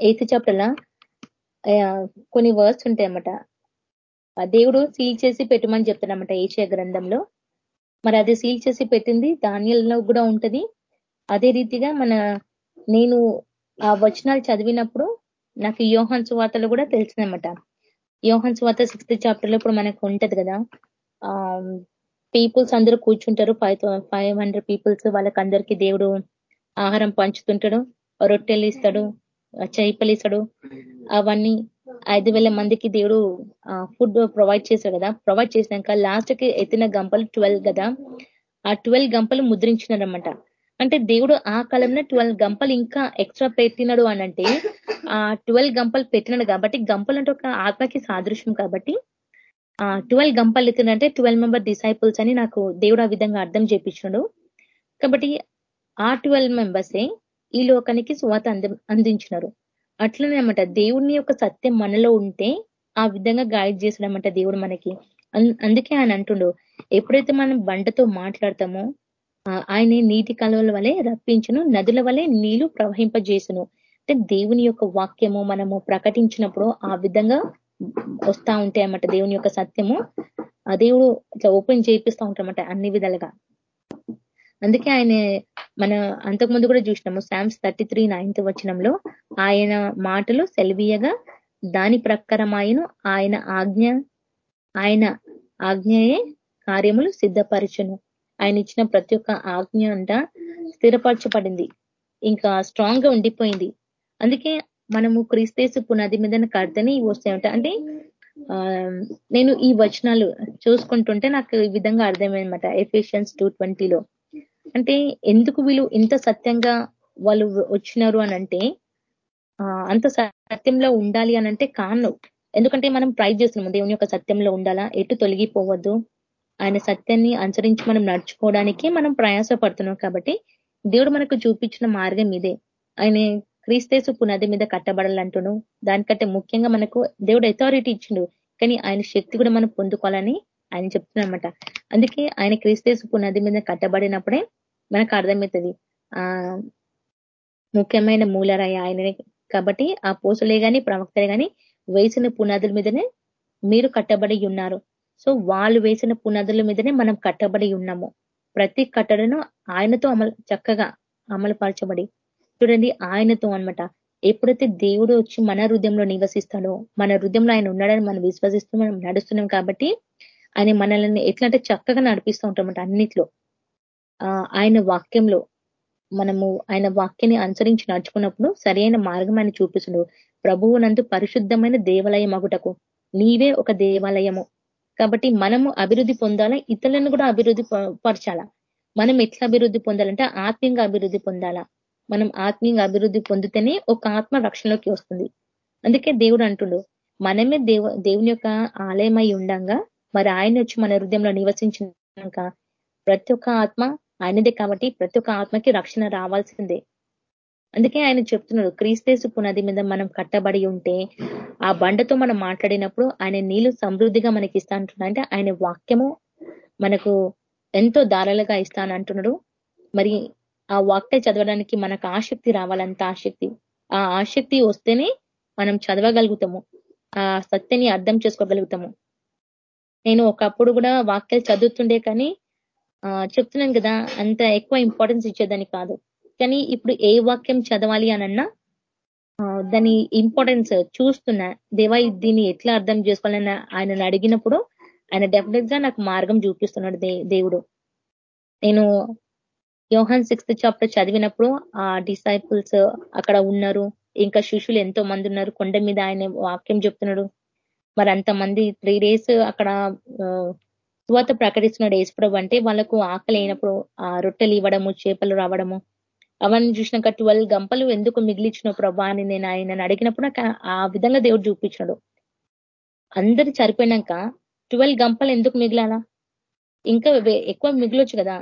ఎయిత్ చాప్టర్ లా కొన్ని వర్డ్స్ ఉంటాయి అన్నమాట. దేవుడు సీల్ చేసి పెట్టమని చెప్తాడనమాట ఏషియా గ్రంథంలో. మరి అది సీల్ చేసి పెట్టింది ధాన్యంలో కూడా ఉంటది. అదే రీతిగా మన నేను ఆ వచనాలు చదివినప్పుడు నాకు యోహన్ సువార్తలు కూడా తెలిసిందనమాట యోహన్ సువార్త సిక్స్త్ చాప్టర్లో ఇప్పుడు మనకు ఉంటది కదా. పీపుల్స్ అందరూ కూర్చుంటారు. ఫైవ్ ఫైవ్ హండ్రెడ్ పీపుల్స్ వాళ్ళకి అందరికీ దేవుడు ఆహారం పంచుతుంటాడు. రొట్టెలు ఇస్తాడు చేపలు ఇస్తాడు. అవన్నీ ఐదు వేల మందికి దేవుడు ఫుడ్ ప్రొవైడ్ చేశాడు కదా. ప్రొవైడ్ చేసినాక లాస్ట్కి ఎత్తిన గంపలు ట్వెల్వ్ కదా. ఆ ట్వెల్వ్ గంపలు ముద్రించినారనమాట అంటే దేవుడు ఆ కాలంలో ట్వెల్వ్ గంపలు ఇంకా ఎక్స్ట్రా పెట్టినాడు అనంటే ఆ ట్వెల్వ్ గంపలు పెట్టినాడు కాబట్టి గంపలు అంటే ఒక ఆత్మకి సాదృశ్యం కాబట్టి ఆ ట్వెల్వ్ గంపలు ఎత్తినంటే ట్వెల్వ్ మెంబర్ డిసైపుల్స్ అని నాకు దేవుడు ఆ విధంగా అర్థం చేపించినాడు కాబట్టి ఆ ట్వెల్వ్ మెంబర్సే ఈ లోకానికి స్వాత అందించినారు. అట్లనే అనమాట దేవుడిని యొక్క సత్యం మనలో ఉంటే ఆ విధంగా గైడ్ చేసాడనమాట దేవుడు మనకి. అందుకే ఆయన అంటుండు ఎప్పుడైతే మనం బండతో మాట్లాడతామో ఆయన నీటి కలువల వలె రప్పించును నదుల వలె నీళ్ళు ప్రవహింపజేసును. అంటే దేవుని యొక్క వాక్యము మనము ప్రకటించినప్పుడు ఆ విధంగా వస్తా ఉంటాయి అన్నమాట దేవుని యొక్క సత్యము. ఆ దేవుడు ఇట్లా ఓపెన్ చేపిస్తూ ఉంటారన్నమాట అన్ని విధాలుగా. అందుకే ఆయన మన అంతకుముందు కూడా చూసినాము శామ్స్ థర్టీ త్రీ నైన్త్ వచనంలో ఆయన మాటలు సెల్వీయగా దాని ప్రకారమాయను ఆయన ఆజ్ఞ ఆయన ఆజ్ఞయే కార్యములు సిద్ధపరచును. ఆయన ఇచ్చిన ప్రతి ఒక్క ఆజ్ఞ అంట స్థిరపరచబడింది. ఇంకా స్ట్రాంగ్గా ఉండిపోయింది. అందుకే మనము క్రీస్తేసు పునాది మీద కడితేనే వస్తాయంట. అంటే నేను ఈ వచనాలు చూసుకుంటుంటే నాకు ఈ విధంగా అర్థమైనమాట ఎఫిషియన్స్ టూ ట్వంటీలో అంటే ఎందుకు వీళ్ళు ఇంత సత్యంగా వాళ్ళు వచ్చినారు అని అంటే అంత సత్యంలో ఉండాలి అని అంటే కాను ఎందుకంటే మనం ట్రై చేస్తున్నాం. దేవుని యొక్క సత్యంలో ఉండాలా? ఎటు తొలగిపోవద్దు? ఆయన సత్యాన్ని అనుసరించి మనం నడుచుకోవడానికి మనం ప్రయాసపడుతున్నాం కాబట్టి దేవుడు మనకు చూపించిన మార్గం ఇదే. ఆయన క్రీస్తేసు పునాది మీద కట్టబడాలంటును. దానికంటే ముఖ్యంగా మనకు దేవుడు అథారిటీ ఇచ్చిండు. కానీ ఆయన శక్తి కూడా మనం పొందుకోవాలని ఆయన చెప్తున్నమాట అందుకే ఆయన క్రీస్తేసు పునాది మీద కట్టబడినప్పుడే మనకు అర్థమవుతుంది. ఆ ముఖ్యమైన మూలరాయ ఆయననే కాబట్టి ఆ పోసులే గాని ప్రవక్తలే గాని వేసిన పునాదుల మీదనే మీరు కట్టబడి ఉన్నారు. సో వాళ్ళు వేసిన పునాదుల మీదనే మనం కట్టబడి ఉన్నాము. ప్రతి కట్టడను ఆయనతో అమలు చక్కగా అమలుపరచబడి. చూడండి ఆయనతో అనమాట ఎప్పుడైతే దేవుడు వచ్చి మన హృదయంలో నివసిస్తాడో మన హృదయంలో ఆయన ఉన్నాడని మనం విశ్వసిస్తూ మనం నడుస్తున్నాం కాబట్టి ఆయన మనల్ని ఎట్లా అంటే చక్కగా నడిపిస్తూ ఉంటామంట అన్నిట్లో. ఆయన వాక్యంలో మనము ఆయన వాక్యాన్ని అనుసరించి నడుచుకున్నప్పుడు సరైన మార్గం ఆయన చూపిస్తుడు ప్రభువు నందు పరిశుద్ధమైన దేవాలయం అగుటకు నీవే ఒక దేవాలయము. కాబట్టి మనము అభివృద్ధి పొందాలా? ఇతరులను కూడా అభివృద్ధి పరచాలా? మనం ఎట్లా అభివృద్ధి పొందాలంటే ఆత్మీయంగా అభివృద్ధి పొందాలా? మనం ఆత్మీయంగా అభివృద్ధి పొందితేనే ఒక ఆత్మ రక్షణలోకి వస్తుంది. అందుకే దేవుడు అంటుడు మనమే దేవ దేవుని యొక్క ఆలయమై ఉండంగా మరి ఆయన వచ్చి మన హృదయంలో నివసించినాక ప్రతి ఒక్క ఆత్మ ఆయనదే కాబట్టి ప్రతి ఒక్క ఆత్మకి రక్షణ రావాల్సిందే. అందుకే ఆయన చెప్తున్నాడు క్రీస్తేసు పునాది మీద మనం కట్టబడి ఉంటే ఆ బండతో మనం మాట్లాడినప్పుడు ఆయన నీళ్ళు సమృద్ధిగా మనకి ఇస్తా అంటున్నాడు అంటే ఆయన వాక్యము మనకు ఎంతో దారాలుగా ఇస్తానంటున్నాడు మరి ఆ వాక్య చదవడానికి మనకు ఆసక్తి రావాలంత ఆసక్తి. ఆ ఆసక్తి వస్తేనే మనం చదవగలుగుతాము ఆ సత్యని అర్థం చేసుకోగలుగుతాము. నేను ఒకప్పుడు కూడా వాక్యాలు చదువుతుండే కానీ చెప్తున్నాను కదా అంత ఎక్కువ ఇంపార్టెన్స్ ఇచ్చేదని కాదు. కానీ ఇప్పుడు ఏ వాక్యం చదవాలి అనన్నా దాని ఇంపార్టెన్స్ చూస్తున్నా దేవా దీన్ని ఎట్లా అర్థం చేసుకోవాలని ఆయనను అడిగినప్పుడు ఆయన డెఫినెట్గా నాకు మార్గం చూపిస్తున్నాడు దేవుడు. నేను యోహన్ సిక్స్త్ చాప్టర్ చదివినప్పుడు ఆ డిసైపుల్స్ అక్కడ ఉన్నారు ఇంకా శిష్యులు ఎంతో మంది ఉన్నారు కొండ మీద ఆయన వాక్యం చెప్తున్నాడు. మరి అంతమంది త్రీ డేస్ అక్కడ సువాత ప్రకటిస్తున్నాడు ఏసుప్రభు అంటే వాళ్ళకు ఆకలి అయినప్పుడు ఆ రొట్టెలు ఇవ్వడము చేపలు రావడము అవన్నీ చూసినాక ట్వెల్వ్ గంపలు ఎందుకు మిగిలిచ్చిన ప్రభా అని నేను ఆయన అడిగినప్పుడు నాకు ఆ విధంగా దేవుడు చూపించాడు. అందరు చనిపోయినాక ట్వెల్వ్ గంపలు ఎందుకు మిగిలాలా? ఇంకా ఎక్కువ మిగిలొచ్చు కదా?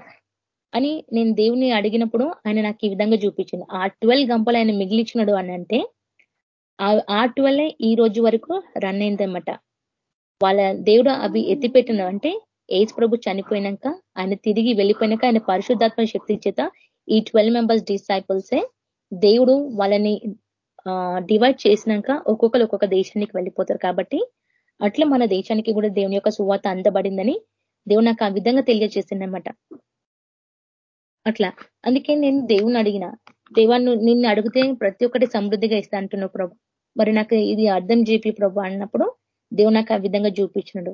అని నేను దేవుని అడిగినప్పుడు ఆయన నాకు ఈ విధంగా చూపించింది ఆ ట్వెల్వ్ గంపలు ఆయన మిగిలిచ్చినాడు అని అంటే ఆ ట్వెల్వ్ ఈ రోజు వరకు రన్ అయిందన్నమాట. వాళ్ళ దేవుడు అవి ఎత్తిపెట్టిన అంటే ఏజ్ ప్రభు చనిపోయినాక ఆయన తిరిగి వెళ్ళిపోయినాక ఆయన పరిశుద్ధాత్మ శక్తి చేత ఈ ట్వెల్వ్ మెంబర్స్ డిసైపుల్సే దేవుడు వాళ్ళని డివైడ్ చేసినాక ఒక్కొక్కరు ఒక్కొక్క దేశానికి వెళ్ళిపోతారు కాబట్టి అట్లా మన దేశానికి కూడా దేవుని యొక్క సువాత అందబడిందని దేవుడు నాకు ఆ విధంగా తెలియజేసిందనమాట అట్లా. అందుకే నేను దేవుని అడిగిన దేవాన్ని నిన్ను అడిగితే ప్రతి ఒక్కటి సమృద్ధిగా ఇస్తా అంటున్నావు ప్రభు. మరి నాకు ఇది అర్థం చేపి ప్రభు అన్నప్పుడు దేవుడు నాకు ఆ విధంగా చూపించినాడు.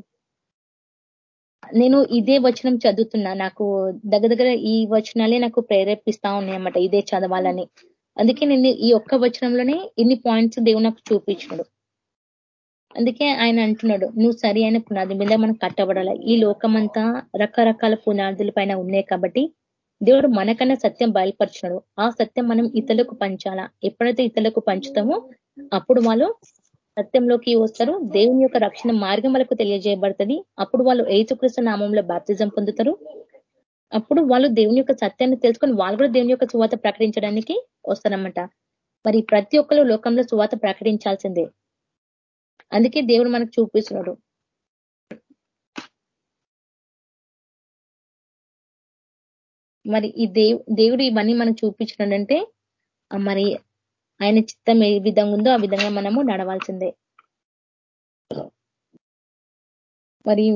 నేను ఇదే వచనం చదువుతున్నా. నాకు దగ్గర దగ్గర ఈ వచనాలే నాకు ప్రేరేపిస్తా ఉన్నాయన్నమాట ఇదే చదవాలని. అందుకే నేను ఈ ఒక్క వచనంలోనే ఇన్ని పాయింట్స్ దేవుడు నాకు చూపించినాడు. అందుకే ఆయన అంటున్నాడు నువ్వు సరి అయిన పునాది మీద మనం కట్టబడాల? ఈ లోకమంతా రకరకాల పునాదుల పైన ఉన్నాయి కాబట్టి దేవుడు మనకన్నా సత్యం బయలుపరిచినాడు. ఆ సత్యం మనం ఇతరులకు పంచాలా? ఎప్పుడైతే ఇతరులకు పంచుతామో అప్పుడు వాళ్ళు సత్యంలోకి వస్తారు. దేవుని యొక్క రక్షణ మార్గం వాళ్ళకు తెలియజేయబడుతుంది. అప్పుడు వాళ్ళు ఏచుకృష్ణ నామంలో బాప్తిజం పొందుతారు. అప్పుడు వాళ్ళు దేవుని యొక్క సత్యాన్ని తెలుసుకొని వాళ్ళు కూడా దేవుని యొక్క సువాత ప్రకటించడానికి వస్తారన్నమాట. మరి ప్రతి ఒక్కరు లోకంలో సువాత ప్రకటించాల్సిందే. అందుకే దేవుడు మనకు చూపిస్తున్నాడు. మరి ఈ దేవుడు ఇవన్నీ మనకు చూపించినాడంటే మరి ఆయన చిత్తం ఏ విధంగా ఉందో ఆ విధంగా మనము నడవాల్సిందే. మరి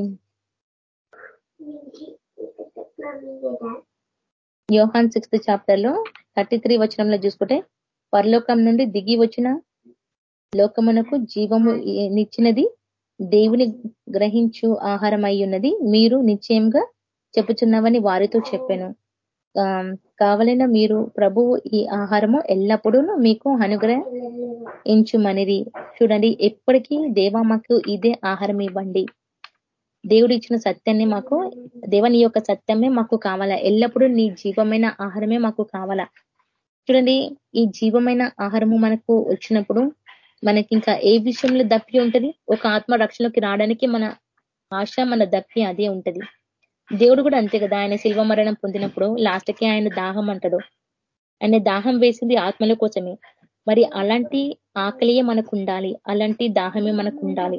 యోహాన్ సిక్స్త్ చాప్టర్లో థర్టీ త్రీ వచనంలో చూసుకుంటే పరలోకం నుండి దిగి వచ్చిన లోకమునకు జీవము నిచ్చినది దేవుని గ్రహించు ఆహారం అయి ఉన్నది. మీరు నిశ్చయంగా చెప్పుచున్నావని వారితో చెప్పాను. కావలైన మీరు ప్రభువు ఈ ఆహారము ఎల్లప్పుడూ మీకు అనుగ్రహించుమనిది చూడండి ఎప్పటికీ దేవా మాకు ఇదే ఆహారం ఇవ్వండి. దేవుడు ఇచ్చిన సత్యాన్ని మాకు దేవని యొక్క సత్యమే మాకు కావాలా? ఎల్లప్పుడూ నీ జీవమైన ఆహారమే మాకు కావాలా? చూడండి ఈ జీవమైన ఆహారము మనకు వచ్చినప్పుడు మనకి ఇంకా ఏ విషయంలో దప్పి ఉంటది ఒక ఆత్మ రక్షణలోకి రావడానికి మన ఆశ మన దప్పి అదే ఉంటది. దేవుడు కూడా అంతే కదా. ఆయన శిల్వ మరణం పొందినప్పుడు లాస్ట్కి ఆయన దాహం అంటాడు. ఆయన దాహం వేసింది ఆత్మల కోసమే. మరి అలాంటి ఆకలియే మనకు ఉండాలి అలాంటి దాహమే మనకు ఉండాలి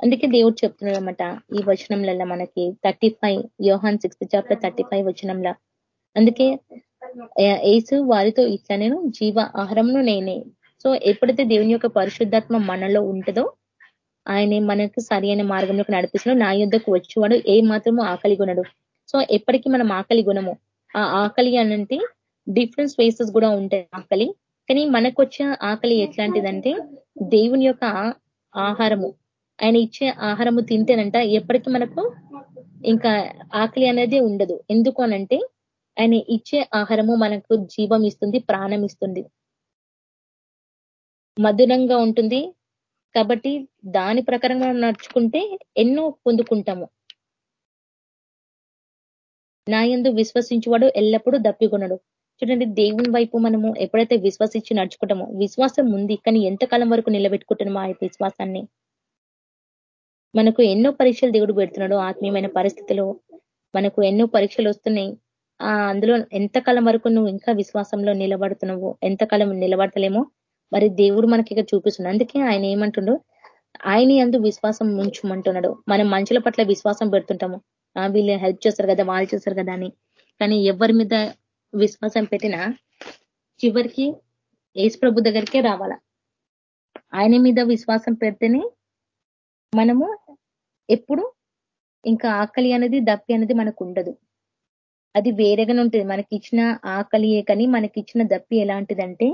అందుకే దేవుడు చెప్తున్నాడు అనమాట ఈ వచనంలలో మనకి థర్టీ ఫైవ్ యోహాన్ సిక్స్త్ చాప్టర్ థర్టీ ఫైవ్ వచనంలో. అందుకే ఏసు వారితో ఇట్లా నేను జీవ ఆహారంను నేనే. సో ఎప్పుడైతే దేవుని యొక్క పరిశుద్ధాత్మ మనలో ఉంటుందో ఆయన మనకు సరి అయిన మార్గంలోకి నడిపిస్తున్నాడు. నా యుద్ధకు వచ్చేవాడు ఏ మాత్రము ఆకలి గుణడు సో ఎప్పటికీ మనం ఆకలి గుణము ఆ ఆకలి అనంటే డిఫరెంట్ స్పేసెస్ కూడా ఉంటాయి ఆకలి. కానీ మనకు వచ్చే ఆకలి ఎట్లాంటిదంటే దేవుని యొక్క ఆహారము. ఆయన ఇచ్చే ఆహారము తింటేనంట ఎప్పటికీ మనకు ఇంకా ఆకలి అనేది ఉండదు. ఎందుకు అనంటే ఆయన ఇచ్చే ఆహారము మనకు జీవం ఇస్తుంది ప్రాణం ఇస్తుంది. మధురంగా ఉంటుంది. కాబట్టి దాని ప్రకారంగా నడుచుకుంటే ఎన్నో పొందుకుంటాము. నా ఎందు విశ్వసించువాడు ఎల్లప్పుడూ దప్పికొనడు. చూడండి దేవుని వైపు మనము ఎప్పుడైతే విశ్వసించి నడుచుకుంటామో విశ్వాసం ఉంది కానీ ఎంతకాలం వరకు నిలబెట్టుకుంటున్నామో ఆ విశ్వాసాన్ని? మనకు ఎన్నో పరీక్షలు దేవుడు పెడుతున్నాడు ఆత్మీయమైన పరిస్థితిలో. మనకు ఎన్నో పరీక్షలు వస్తున్నాయి. ఆ అందులో ఎంతకాలం వరకు నువ్వు ఇంకా విశ్వాసంలో నిలబడుతున్నావు? ఎంతకాలం నిలబడతలేమో? మరి దేవుడు మనకి ఇక చూపిస్తున్నాడు. అందుకే ఆయన ఏమంటుండో? ఆయన అందు విశ్వాసం ఉంచుమంటున్నాడు. మనం మనుషుల పట్ల విశ్వాసం పెడుతుంటాము. వీళ్ళు హెల్ప్ చేస్తారు కదా వాళ్ళు చేస్తారు కదా అని. కానీ ఎవరి మీద విశ్వాసం పెట్టినా చివరికి ఏసు ప్రభు దగ్గరికే రావాలా? ఆయన మీద విశ్వాసం పెడితేనే మనము ఎప్పుడు ఇంకా ఆకలి అనేది దప్పి అనేది మనకు ఉండదు అది వేరేగానే ఉంటుంది. మనకి ఇచ్చిన ఆకలియే కానీ మనకి ఇచ్చిన దప్పి ఎలాంటిదంటే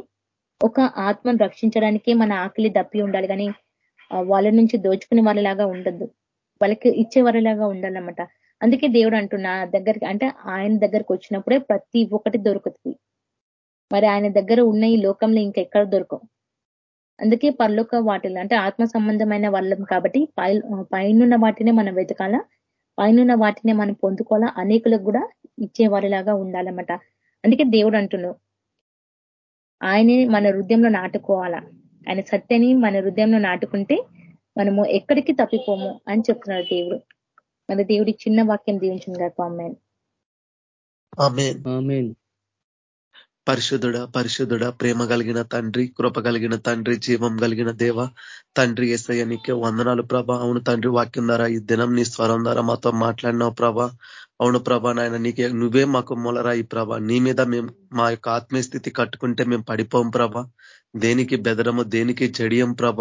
ఒక ఆత్మను రక్షించడానికే మన ఆకలి దప్పి ఉండాలి కానీ వాళ్ళ నుంచి దోచుకునే వాళ్ళలాగా ఉండద్దు. వాళ్ళకి ఇచ్చే వాళ్ళలాగా ఉండాలన్నమాట. అందుకే దేవుడు అంటున్నా దగ్గరికి అంటే ఆయన దగ్గరికి వచ్చినప్పుడే ప్రతి ఒక్కటి దొరుకుతుంది. మరి ఆయన దగ్గర ఉన్న ఈ లోకంలో ఇంకెక్కడ దొరకవు? అందుకే పర్లోక వాటిలో అంటే ఆత్మ సంబంధమైన వాళ్ళం కాబట్టి పైనున్న వాటినే మనం వెతకాల? పైనున్న వాటినే మనం పొందుకోవాలా? అనేకులకు కూడా ఇచ్చే వారిలాగా ఉండాలన్నమాట. అందుకే దేవుడు అంటున్నాడు ఆయనే మన హృదయంలో నాటుకోవాలా? ఆయన సత్యని మన హృదయంలో నాటుకుంటే మనము ఎక్కడికి తప్పిపోము అని చెప్తున్నాడు దేవుడు. మన దేవుడి చిన్న వాక్యం దీవించింది కదా అమ్మాయి పరిశుద్ధుడ పరిశుద్ధుడ ప్రేమ కలిగిన తండ్రి కృప కలిగిన తండ్రి జీవం కలిగిన దేవ తండ్రి ఎస్ఐ నీకే వందనాలు ప్రభ. అవును తండ్రి వాక్యం ద్వారా ఈ దినం నీ స్వరం ద్వారా మాతో మాట్లాడినావు ప్రభ. అవును ప్రభ నాయన నీకే నువ్వే మాకు మొలరా ఈ ప్రభ. నీ మీద మేము మా యొక్క ఆత్మీయ స్థితి కట్టుకుంటే మేము పడిపోం ప్రభ. దేనికి బెదరము దేనికి జడియం ప్రభ.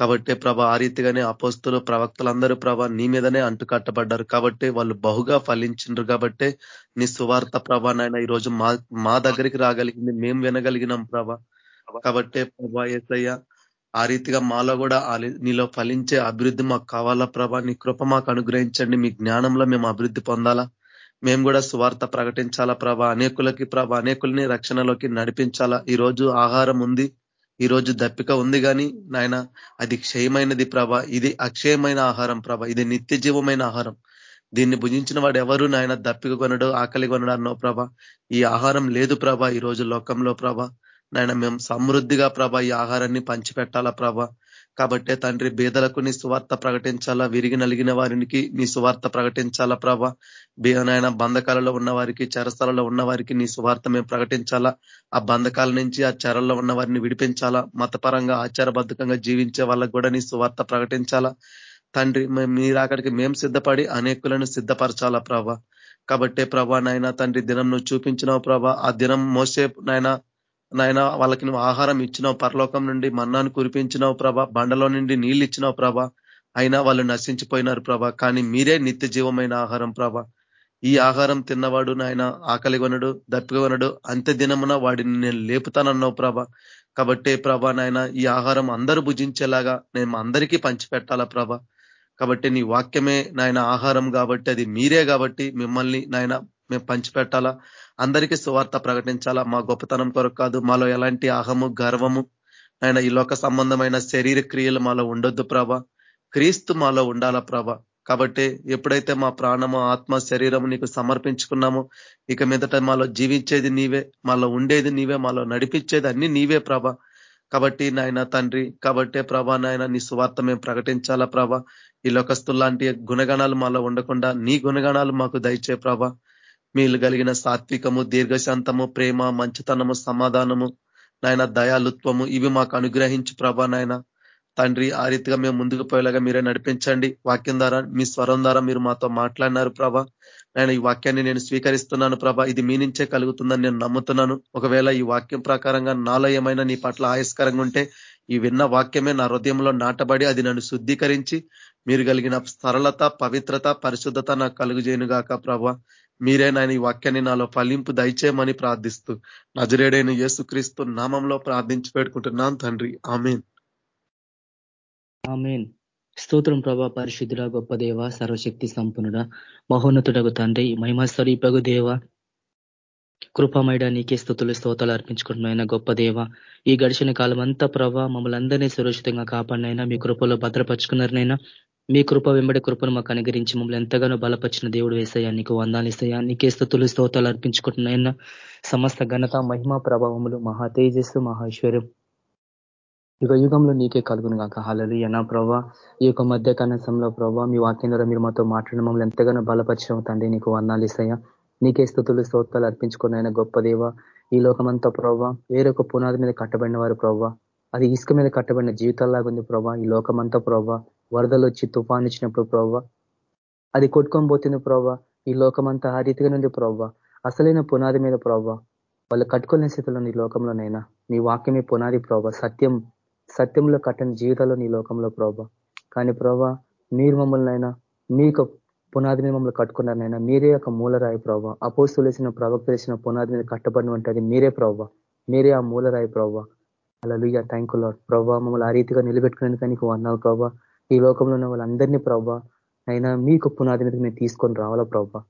కాబట్టి ప్రభ ఆ రీతిగానే అపోస్తులు ప్రవక్తలందరూ ప్రభ నీ మీదనే అంటు కట్టబడ్డారు కాబట్టి వాళ్ళు బహుగా ఫలించిండ్రు కాబట్టి నీ సువార్త ప్రభ నాయన ఈరోజు మా మా దగ్గరికి రాగలిగింది. మేము వినగలిగినాం ప్రభ. కాబట్టి ప్రభా ఏసయ్య ఆ రీతిగా మాలో కూడా నీలో ఫలించే అభివృద్ధి మాకు కావాలా ప్రభా? నీ కృప మాకు అనుగ్రహించండి. మీ జ్ఞానంలో మేము అభివృద్ధి పొందాలా. మేము కూడా సువార్త ప్రకటించాలా ప్రభ? అనేకులకి ప్రభ అనేకుల్ని రక్షణలోకి నడిపించాలా? ఈరోజు ఆహారం ఉంది. ఈరోజు దప్పిక ఉంది కానీ నాయన అది క్షయమైనది ప్రభ. ఇది అక్షయమైన ఆహారం ప్రభ. ఇది నిత్య జీవమైన ఆహారం. దీన్ని భుజించిన వాడు ఎవరు నాయన దప్పిక కొనడు ఆకలి కొనడు అన్నో ప్రభ. ఈ ఆహారం లేదు ప్రభ ఈ రోజు లోకంలో ప్రభ. నాయన మేము సమృద్ధిగా ప్రభ ఈ ఆహారాన్ని పంచిపెట్టాలా ప్రభ. కాబట్టే తండ్రి బీదలకు నీ సువార్త ప్రకటించాలా? విరిగి నలిగిన వారికి నీ సువార్త ప్రకటించాలా ప్రభా? నాయన బంధకాలలో ఉన్న వారికి చెరస్థలలో ఉన్న వారికి నీ సువార్త మేము ప్రకటించాలా? ఆ బంధకాల నుంచి ఆ చెరల్లో ఉన్న వారిని విడిపించాలా? మతపరంగా ఆచారబద్ధకంగా జీవించే వాళ్ళకు కూడా నీ సువార్త ప్రకటించాలా? తండ్రి మీరు అక్కడికి మేము సిద్ధపడి అనేకులను సిద్ధపరచాలా ప్రభా? కాబట్టే ప్రభా నాయన తండ్రి దినం నువ్వు చూపించినావు ప్రభా. ఆ దినం మోసే నాయన నాయన వాళ్ళకి నువ్వు ఆహారం ఇచ్చినావు పరలోకం నుండి మన్నాను కురిపించినావు ప్రభ బండలో నుండి నీళ్ళు ఇచ్చినావు ప్రభ. అయినా వాళ్ళు నశించిపోయినారు ప్రభా కానీ మీరే నిత్య జీవమైన ఆహారం ప్రభా. ఈ ఆహారం తిన్నవాడు నాయన ఆకలి కొనడు దప్పికొనడు అంత్య దినమున వాడిని నేను లేపుతానన్నావు ప్రభా. కాబట్టే ప్రభా నాయన ఈ ఆహారం అందరూ భుజించేలాగా నేను అందరికీ పంచిపెట్టాలా ప్రభా. కాబట్టి నీ వాక్యమే నాయన ఆహారం కాబట్టి అది మీరే కాబట్టి మిమ్మల్ని నాయన మేము పంచిపెట్టాలా. అందరికీ సువార్త ప్రకటించాలా? మా గొప్పతనం కొరకు కాదు మాలో ఎలాంటి అహము గర్వము ఆయన ఈ లోక సంబంధమైన శరీర క్రియలు మాలో ఉండొద్దు ప్రభ. క్రీస్తు మాలో ఉండాలా ప్రభ? కాబట్టి ఎప్పుడైతే మా ప్రాణము ఆత్మ శరీరము నీకు సమర్పించుకున్నామో ఇక మీదట మాలో జీవించేది నీవే మాలో ఉండేది నీవే మాలో నడిపించేది అన్ని నీవే ప్రభ. కాబట్టి నాయన తండ్రి కాబట్టే ప్రభా నాయన నీ సువార్త మేము ప్రకటించాలా ప్రభ? ఈ లోకస్తుల్లాంటి గుణగణాలు మాలో ఉండకుండా నీ గుణగణాలు మాకు దయచే ప్రభ. మీరు కలిగిన సాత్వికము దీర్ఘశాంతము ప్రేమ మంచితనము సమాధానము నాయన దయాలుత్వము ఇవి మాకు అనుగ్రహించి ప్రభా నాయన. తండ్రి ఆ రీతిగా మేము ముందుకు పోయేలాగా మీరే నడిపించండి. వాక్యం ద్వారా మీ స్వరం ద్వారా మీరు మాతో మాట్లాడినారు ప్రభా. నేను ఈ వాక్యాన్ని నేను స్వీకరిస్తున్నాను ప్రభా. ఇది మీ నుంచే కలుగుతుందని నేను నమ్ముతున్నాను. ఒకవేళ ఈ వాక్యం ప్రకారంగా నాలో ఏమైనా నీ పట్ల ఆయస్కరంగా ఉంటే ఈ విన్న వాక్యమే నా హృదయంలో నాటబడి అది నన్ను శుద్ధీకరించి మీరు కలిగిన సరళత పవిత్రత పరిశుద్ధత నాకు కలుగు గాక ప్రభా. మీరే నాయన ఈ వాక్యాన్ని నాలో ఫలింపు దయచేయమని ప్రార్థిస్తూ నజరేడైన యేసుక్రీస్తు నామంలో ప్రార్థించి పెట్టుకుంటున్నాను తండ్రి. ఆమెన్. ఆమెన్. స్తోత్రం ప్రభా పరిశుద్ధుడ గొప్ప దేవ సర్వశక్తి సంపన్నుడ మహోన్నతుడగు తండ్రి మహిమ స్వరూపగు దేవ కృపమైడ నీకే స్థుతులు స్తోతాలు అర్పించుకుంటున్నాయినా గొప్ప దేవ. ఈ గడిచిన కాలం అంతా ప్రభా మమ్మల్ని అందరినీ సురక్షితంగా కాపాడినైనా మీ కృపలో భద్రపరుచుకున్నారనైనా మీ కృప వెంబడి కృపను మాకు అనుగరించి మమ్మల్ని ఎంతగానో బలపరిచిన దేవుడు వేసయ్యా నీకు వందాలు ఇస్తాయా? నీకే స్థుతులు స్తోతాలు అర్పించుకుంటున్నాయన్న సమస్త ఘనత మహిమా ప్రభావములు మహా తేజస్సు మహేశ్వర్యం యుగ యుగంలో నీకే కలుగును కాక హాలలు ఎనా ప్రభా ఈ యొక్క మధ్య కనసంలో ప్రభా మీ వాక్యం ద్వారా మీరు మాతో మాట్లాడిన మమ్మల్ని ఎంతగానో బలపరిచిన తండ్రి. నీకు వందాలు ఇస్తాయా? నీకే స్థుతులు స్తోత్రాలు అర్పించుకున్న గొప్ప దేవ. ఈ లోకమంతా ప్రభా వేరొక పునాది మీద కట్టబడిన వారు ప్రభా. అది ఇసుక మీద కట్టబడిన జీవితాల్లాగా ఉంది ప్రభా. ఈ లోకమంతా ప్రభా వరదలు వచ్చి తుఫాన్ ఇచ్చినప్పుడు ప్రవ్వ. అది కొట్టుకొని పోతుంది ప్రవ్వ. ఈ లోకమంతా ఆ రీతిగా నుండి ప్రవ్వ. అసలైన పునాది మీద ప్రవ్వ. వాళ్ళు కట్టుకోలేని స్థితిలో నీ లోకంలోనైనా. నీ వాక్యమే పునాది ప్రభ సత్యం సత్యంలో కట్టని జీవితంలో నీ లోకంలో ప్రభ కానీ ప్రభ మీరు మమ్మల్ని అయినా మీ పునాది మీద మమ్మల్ని కట్టుకున్నారనైనా మీరే ఒక మూలరాయి ప్రభావ అపోసులేసిన వేసిన ప్రవక్త వేసిన పునాది మీద కట్టబడిన ఉంటుంది మీరే ప్రభావ మీరే ఆ మూలరాయి ప్రభావ అలా లుయ్య థ్యాంక్ యూ లాడ్ ప్రభావ మమ్మల్ని ఆ రీతిగా నిలబెట్టుకునేందుకు నీకు వన్నావు ప్రభావ ఈ లోకంలో ఉన్న వాళ్ళందరినీ ప్రభా అయినా మీకు పునాది మీద మేము తీసుకొని రావాలా ప్రభా?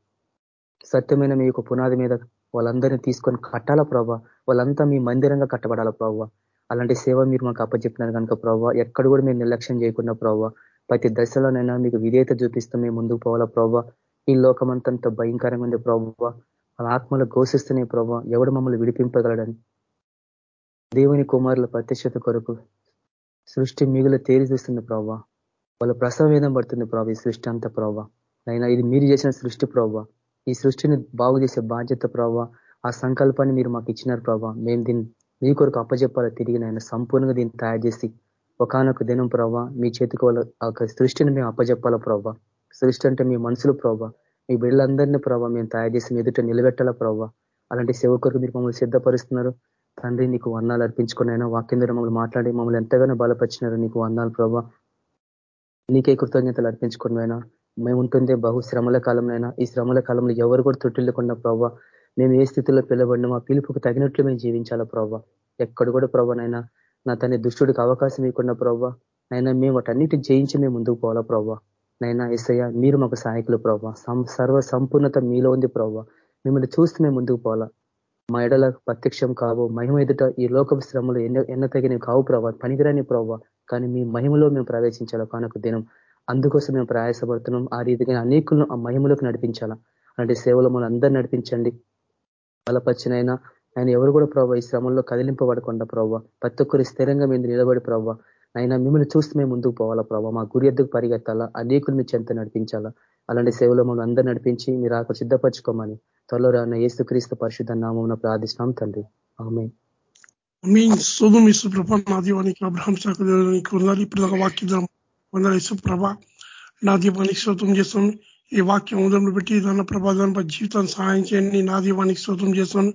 సత్యమైన మీ యొక్క పునాది మీద వాళ్ళందరినీ తీసుకొని కట్టాలా ప్రభా? వాళ్ళంతా మీ మందిరంగా కట్టబడాలా ప్రభావ అలాంటి సేవ మీరు మాకు అప్పచెప్పినారు కనుక ప్రభావ ఎక్కడ కూడా మీరు నిర్లక్ష్యం చేయకుండా ప్రభావ ప్రతి దశలోనైనా మీకు విధేయత చూపిస్తూ మేము ముందుకు పోవాలా ప్రభావ ఈ లోకమంతంత భయంకరంగా ఉంది ప్రభావ వాళ్ళ ఆత్మలు ఘోషిస్తున్నాయి ప్రభావ ఎవడు మమ్మల్ని విడిపింపగలడని? దేవుని కుమారుల ప్రత్యక్షత కొరకు సృష్టి మిగులు తేలి చూస్తుంది ప్రభావ వాళ్ళ ప్రసవ వేదం పడుతుంది ప్రభావ ఈ సృష్టి అంత ప్రభావ అయినా ఇది మీరు చేసిన సృష్టి ప్రభావ ఈ సృష్టిని బాగు చేసే బాధ్యత ప్రభావ ఆ సంకల్పాన్ని మీరు మాకు ఇచ్చినారు ప్రభావ మేము దీన్ని మీ కొరకు అప్పచెప్పాలో తిరిగి నాయన సంపూర్ణంగా దీన్ని తయారు చేసి ఒకనొక దినం ప్రభావ మీ చేతికి వాళ్ళ సృష్టిని మేము అప్పచెప్పాలా ప్రభావ సృష్టి అంటే మీ మనసులు ప్రభావ మీ బిడ్డలందరినీ ప్రభావ మేము తయారు చేసి ఎదుట నిలబెట్టాలా ప్రభావ అలాంటి సేవకులకు మీరు మమ్మల్ని సిద్ధపరుస్తున్నారు. తండ్రి నీకు వర్ణాలు అర్పించుకున్నాయినా వాక్యం ద్వారా మమ్మల్ని మాట్లాడి మమ్మల్ని ఎంతగానో బలపరిచినారు. నీకు వర్ణాలు ప్రభావ నీకే కృతజ్ఞతలు అర్పించుకున్నైనా మేము ఉంటుందే బహు శ్రమల కాలంలోనైనా ఈ శ్రమల కాలంలో ఎవరు కూడా తొట్టిల్లకుండా ప్రభావ మేము ఏ స్థితిలో పిలబడినా మా పిలుపుకు తగినట్లు మేము జీవించాలా ప్రభావ ఎక్కడ కూడా ప్రభానైనా నా తన దుష్టుడికి అవకాశం ఇవ్వకుండా ప్రభావ నైనా మేము వాటన్నిటి జయించి మేము ముందుకు పోవాలా ప్రభావ నైనా ఎస్ఐ మీరు మాకు సహాయకులు ప్రభావ సర్వ సంపూర్ణత మీలో ఉంది ప్రభావ మిమ్మల్ని చూస్తే మేము ముందుకు పోవాలా. మా ఎడల ప్రత్యక్షం కావు. మహిమ ఎదుట ఈ లోక శ్రమలు ఎన్న ఎన్న తగినవి కావు ప్రభావ పనికిరాని ప్రభావ కానీ మీ మహిమలో మేము ప్రవేశించాలా? కానొక దినం అందుకోసం మేము ప్రయాసపడుతున్నాం. ఆ రీతిగా అనేకులను ఆ మహిమలోకి నడిపించాలా? అలాంటి సేవలు మనం అందరూ నడిపించండి. బలపరిచినైనా ఆయన ఎవరు కూడా ప్రభావ ఈ శ్రమంలో కదిలింపబడకుండా ప్రభావ ప్రతి ఒక్కరి స్థిరంగా మీద నిలబడి ప్రభావ అయినా మిమ్మల్ని చూస్తే మేము ముందుకు పోవాలా ప్రభావ మా గురి ఎద్దుకు పరిగెత్తాలా? అనేకులు మీ చెంత నడిపించాలా? అలాంటి సేవలు మమ్మల్ని అందరూ నడిపించి మీరు ఆకు సిద్ధపరచుకోమని త్వరలో రాన్న ఏసుక్రీస్తు పరిశుద్ధ నామం ప్రార్థిస్తున్నాం తండ్రి. ఆమె మీ శోధం ఇసుప్రభ నా దీవానికి అబ్రహం శాఖకి ఉండాలి పిల్లల వాక్యం వందల ఇసుప్రభ నా దీవానికి శోతం చేస్తాను ఈ వాక్యం ఉదయంలో పెట్టి దాని ప్రభావం జీవితాన్ని సహాయం చేయండి నా దీవానికి శోతం చేస్తాను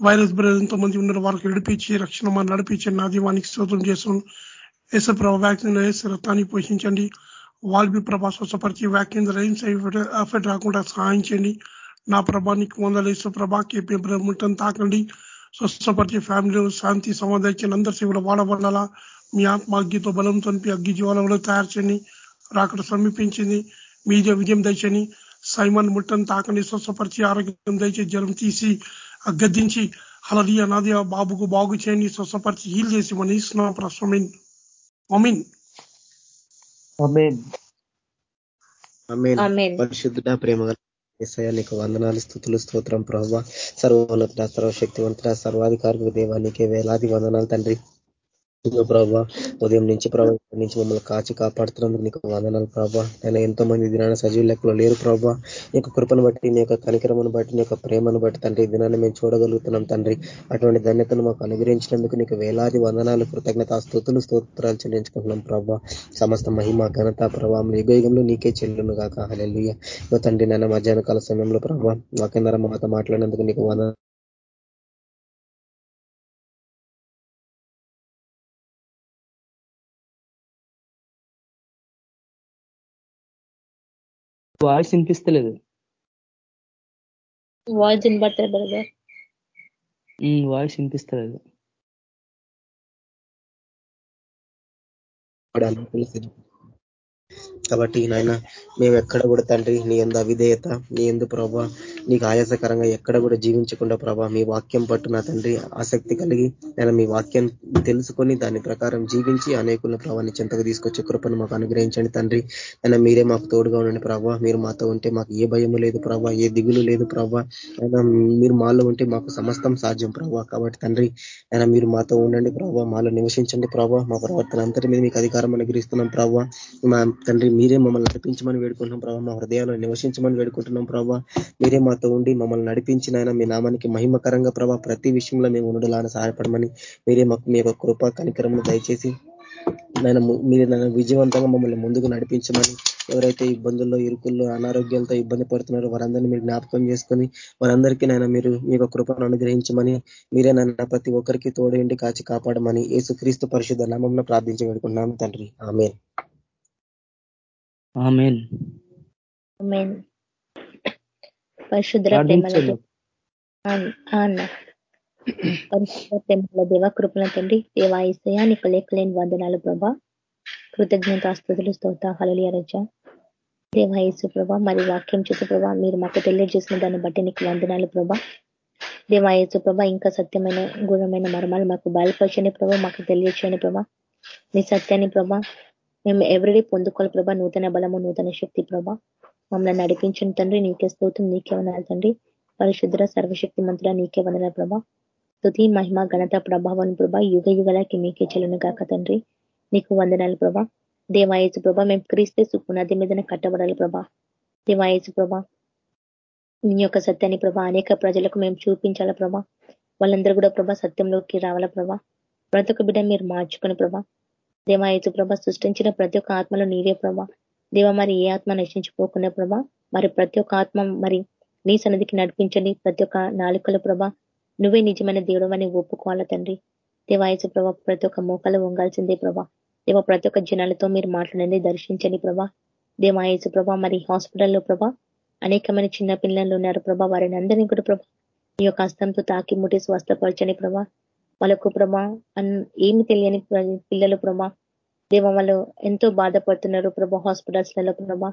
వైరస్ బ్రదర్ ఎంతో మంది ఉన్నారు వారికి నడిపించి రక్షణ నడిపించి నా దీవానికి శోతం చేస్తాను ప్రభ వ్యాక్సిన్ వేసే రక్తాన్ని పోషించండి వాళ్ళు ప్రభా స్వచ్ఛపరిచి వ్యాక్సిన్ రైన్స్ ఎఫెక్ట్ రాకుండా సహాయం చేయండి నా ప్రభానికి వందలు వందలేసు ప్రభా కేపీ ముట్టని తాకండి స్వస్థపరిచి ఫ్యామిలీ శాంతి సమాధానం అందరి సేవలు వాడబడాలా? మీ ఆత్మాగ్యతో బలంతో అగ్గి జీవాలలో తయారు చేయండి రాకడ సమీపించింది. మీదే విజయం దయచని సైమన్ ముట్టని తాకండి స్వస్థపరిచి ఆరోగ్యం దయచే జ్వరం తీసి గద్దించి అలరియ నాది బాబుకు బాగు చేయండి స్వస్థపరిచి హీల్ చేసి మన ఇస్తున్నా ప్రశ్నమీన్ పరిశుద్ధ ప్రేమ ఎస్ఐ నీకు వందనాలు స్థుతులు స్తోత్రం ప్రభావ సర్వోన్నత సర్వశక్తివంతుల సర్వాధికారులకు దేవానికి వేలాది వందనాలు తండ్రి. ప్రభా ఉదయం నుంచి ప్రభావ నుంచి మమ్మల్ని కాచి కాపాడుతున్నందుకు నీకు వందనాలు ప్రభా. ఆయన ఎంతో మంది దినాన్ని సజీవ లెక్కలో లేరు ప్రభా. నీ కృపను బట్టి నీ యొక్క కనికరమును బట్టి నీ ప్రేమను బట్టి తండ్రి దినాన్ని మేము చూడగలుగుతున్నాం తండ్రి. అటువంటి ధన్యతను మాకు అనుగ్రహించినందుకు నీకు వేలాది వందనాలు కృతజ్ఞత స్థుతులు స్తోత్రాలు చెల్లించుకుంటున్నాం ప్రభా. సమస్త మహిమ ఘనత ప్రభావం యుగయుగంలో నీకే చెల్లును కాక హలెల్లుయ్య తండ్రి నాన్న మధ్యాహ్న కాల సమయంలో ప్రభావ మాకేందర మాతో మాట్లాడినందుకు నీకు వంద వాయిస్ వినిపిస్తలేదు. Voice వినబడతారు brother. వాయిస్ వినిపిస్తలేదు. కాబట్టి నాయన మేము ఎక్కడ కూడా తండ్రి నీ ఎందు అవిధేయత నీ ఎందు ప్రభా నీకు ఆయాసకరంగా ఎక్కడ కూడా జీవించకుండా ప్రభా మీ వాక్యం పట్టు నా తండ్రి ఆసక్తి కలిగి నేను మీ వాక్యం తెలుసుకొని దాని ప్రకారం జీవించి అనేకుల ప్రభాన్ని చెంతకు తీసుకొచ్చే కృపను మాకు అనుగ్రహించండి తండ్రి. అయినా మీరే మాకు తోడుగా ఉండండి ప్రభా. మీరు మాతో ఉంటే మాకు ఏ భయము లేదు ప్రభా ఏ దిగులు లేదు ప్రభా. అయినా మీరు మాలో ఉంటే మాకు సమస్తం సాధ్యం ప్రభా. కాబట్టి తండ్రి అయినా మీరు మాతో ఉండండి ప్రభావ మాలో నివసించండి ప్రభావ మా ప్రవర్తన అంతటి మీద మీకు అధికారం అనుగ్రహిస్తున్నాం ప్రభావ మా తండ్రి మీరే మమ్మల్ని నడిపించమని వేడుకుంటున్నాం ప్రభావ మా హృదయాల్లో నివసించమని వేడుకుంటున్నాం ప్రభావ మీరే మాతో ఉండి మమ్మల్ని నడిపించిన మీ నామానికి మహిమకరంగా ప్రభావ ప్రతి విషయంలో మేము ఉండలాన సహాయపడమని మీరే మాకు మీ యొక్క కృప కనికరమును దయచేసి నేను మీరు నన్ను విజయవంతంగా మమ్మల్ని ముందుకు నడిపించమని ఎవరైతే ఇబ్బందుల్లో ఇరుకుల్లో అనారోగ్యాలతో ఇబ్బంది పడుతున్నారో వారందరినీ మీరు జ్ఞాపకం చేసుకొని వారందరికీ నాయన మీరు మీ యొక్క కృపను అనుగ్రహించమని మీరే నన్ను ప్రతి ఒక్కరికి తోడేండి కాచి కాపాడమని ఏసుక్రీస్తు పరిశుద్ధ నామంలో ప్రార్థించి వేడుకున్నాను తండ్రి. ఆమె పరిశుద్ర ప్రేమల ప్రేమల దేవ కృపణ తండ్రి దేవాయిస్తయా నీకు లెక్కలేని వందనాలు ప్రభా. కృతజ్ఞతాస్తుతులు స్తోత హలలియ రజ దేవాయసు ప్రభా మరి వాక్యం చేసే ప్రభా మీరు మాకు తెలియజేసిన దాన్ని బట్టి నీకు వందనాలు ప్రభా. దేవాయసు ప్రభా ఇంకా సత్యమైన గుణమైన మర్మాలు మాకు బయలుపరచని ప్రభా మాకు తెలియచేయని ప్రభా. మీ సత్యాన్ని ప్రభా మేము ఎవ్రీడే పొందుకోవాలి ప్రభా? నూతన బలము నూతన శక్తి ప్రభా. మమ్మల్ని నడిపించిన తండ్రి నీకే స్తోత్రం నీకే వనాలి తండ్రి. పరిశుద్ర సర్వశక్తి మంత్రుల నీకే వందన ప్రభా. స్థుతి మహిమ ఘనత ప్రభావం ప్రభా. యుగ యుగలకి నీకే చెలును కాక తండ్రి. నీకు వందనాలు ప్రభా. దేవాయసు ప్రభా మేము క్రీస్తే సుపునది మీదనే కట్టబడాలి ప్రభా. దేవాయసు ప్రభా నీ యొక్క సత్యాన్ని ప్రభా అనేక ప్రజలకు మేము చూపించాల ప్రభా. వాళ్ళందరూ కూడా ప్రభా సత్యంలోకి రావాల ప్రభా. ప్రతి ఒక్క బిడ్డ మీరు మార్చుకుని ప్రభా దేవాయచు ప్రభ సృష్టించిన ప్రతి ఒక్క ఆత్మలో నీవే ప్రభా. దేవ మరి ఏ ఆత్మ నశించిపోకున్న ప్రభా? మరి ప్రతి ఒక్క ఆత్మ మరి నీ సన్నిధికి నడిపించండి. ప్రతి ఒక్క నాలుకల ప్రభ నువ్వే నిజమైన దేవుడు అని ఒప్పుకోవాల తండ్రి? దేవాయసు ప్రభ ప్రతి ఒక్క మోకాలు వంగాల్సిందే ప్రభా. దేవ ప్రతి ఒక్క జనాలతో మీరు మాట్లాడండి దర్శించండి ప్రభా. దేవాయసు ప్రభ మరి హాస్పిటల్లో ప్రభా అనేకమైన చిన్న పిల్లలు ఉన్నారు ప్రభా. వారిని అందరినీ కూడా ప్రభా ఈ యొక్క హస్తంతో తాకి ముట్టి స్వస్థపరచని ప్రభా. వాళ్ళకు ప్రభా ఏమి తెలియని పిల్లలు ప్రభా దేవ వాళ్ళు ఎంతో బాధపడుతున్నారు ప్రభా హాస్పిటల్స్లలో ప్రభా.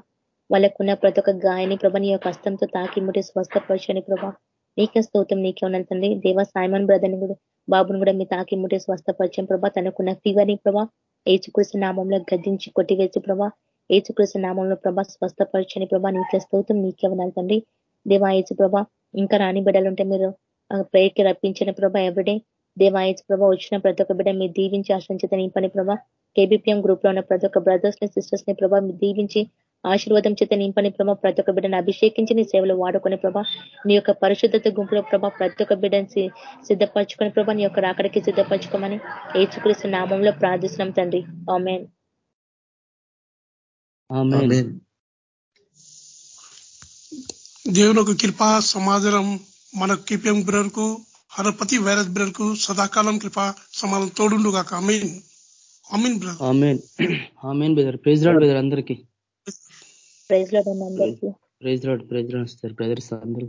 వాళ్ళకున్న ప్రతి ఒక్క గాయని ప్రభా నీ యొక్క హస్తంతో తాకి ముట్టి స్వస్థపరచని ప్రభా. నీకే స్తోత్రం నీకే ఉన్నది దేవ సాయమన్ బ్రదర్ని కూడా బాబుని కూడా మీ తాకి ముట్టి స్వస్థపరిచం ప్రభా. తనకున్న ఫీవర్ని ప్రభా ఏచుకృష్ణ నామంలో గద్దించి కొట్టివేసి ప్రభా. ఏచుకృష్ణ నామంలో ప్రభా స్వస్థపరచని ప్రభా. నీకే స్తోత్రం నీకే ఉన్నది తండ్రి. దేవా ఏచు ప్రభా ఇంకా రాని బిడ్డలుంటే మీరు ప్రేయర్కి రప్పించిన ప్రభా. ఎవ్రీడే దేవాయచు ప్రభా వచ్చిన ప్రతి ఒక్క బిడ్డ మీరు దీవించి ఆశ్రయించేత నింపని ప్రభా కేబిపిఎం గ్రూప్లో ఉన్న ప్రతి ఒక్క బ్రదర్స్ని సిస్టర్స్ని ప్రభా మీరు దీవించి ఆశీర్వాదం చేత నింపని ప్రభా ప్రతి ఒక్క బిడ్డను అభిషేకించి నీ సేవలు వాడుకునే ప్రభా నీ యొక్క పరిశుద్ధత గుంపులో ప్రభా ప్రతి ఒక్క బిడ్డని సిద్ధపరచుకునే ప్రభా నీ యొక్క రాకడికి సిద్ధపరచుకోమని ఏచుక్రీస్తు నామంలో ప్రార్థిస్తున్నాం తండ్రి. ఆమెన్. దేవుని ఒక కృప సమాధానం మన కిపిఎం బ్రదర్ హర ప్రతి వైరస్ బ్రదర్కు సదాకాలం కృప సమాధానం తోడుండు కాక అమీన్ Amin brother. Amin Amin brother. Praise rod brother అందరికీ. ప్రైజ్ అందరికీ. Praise Lord praise Lord brothers అందరూ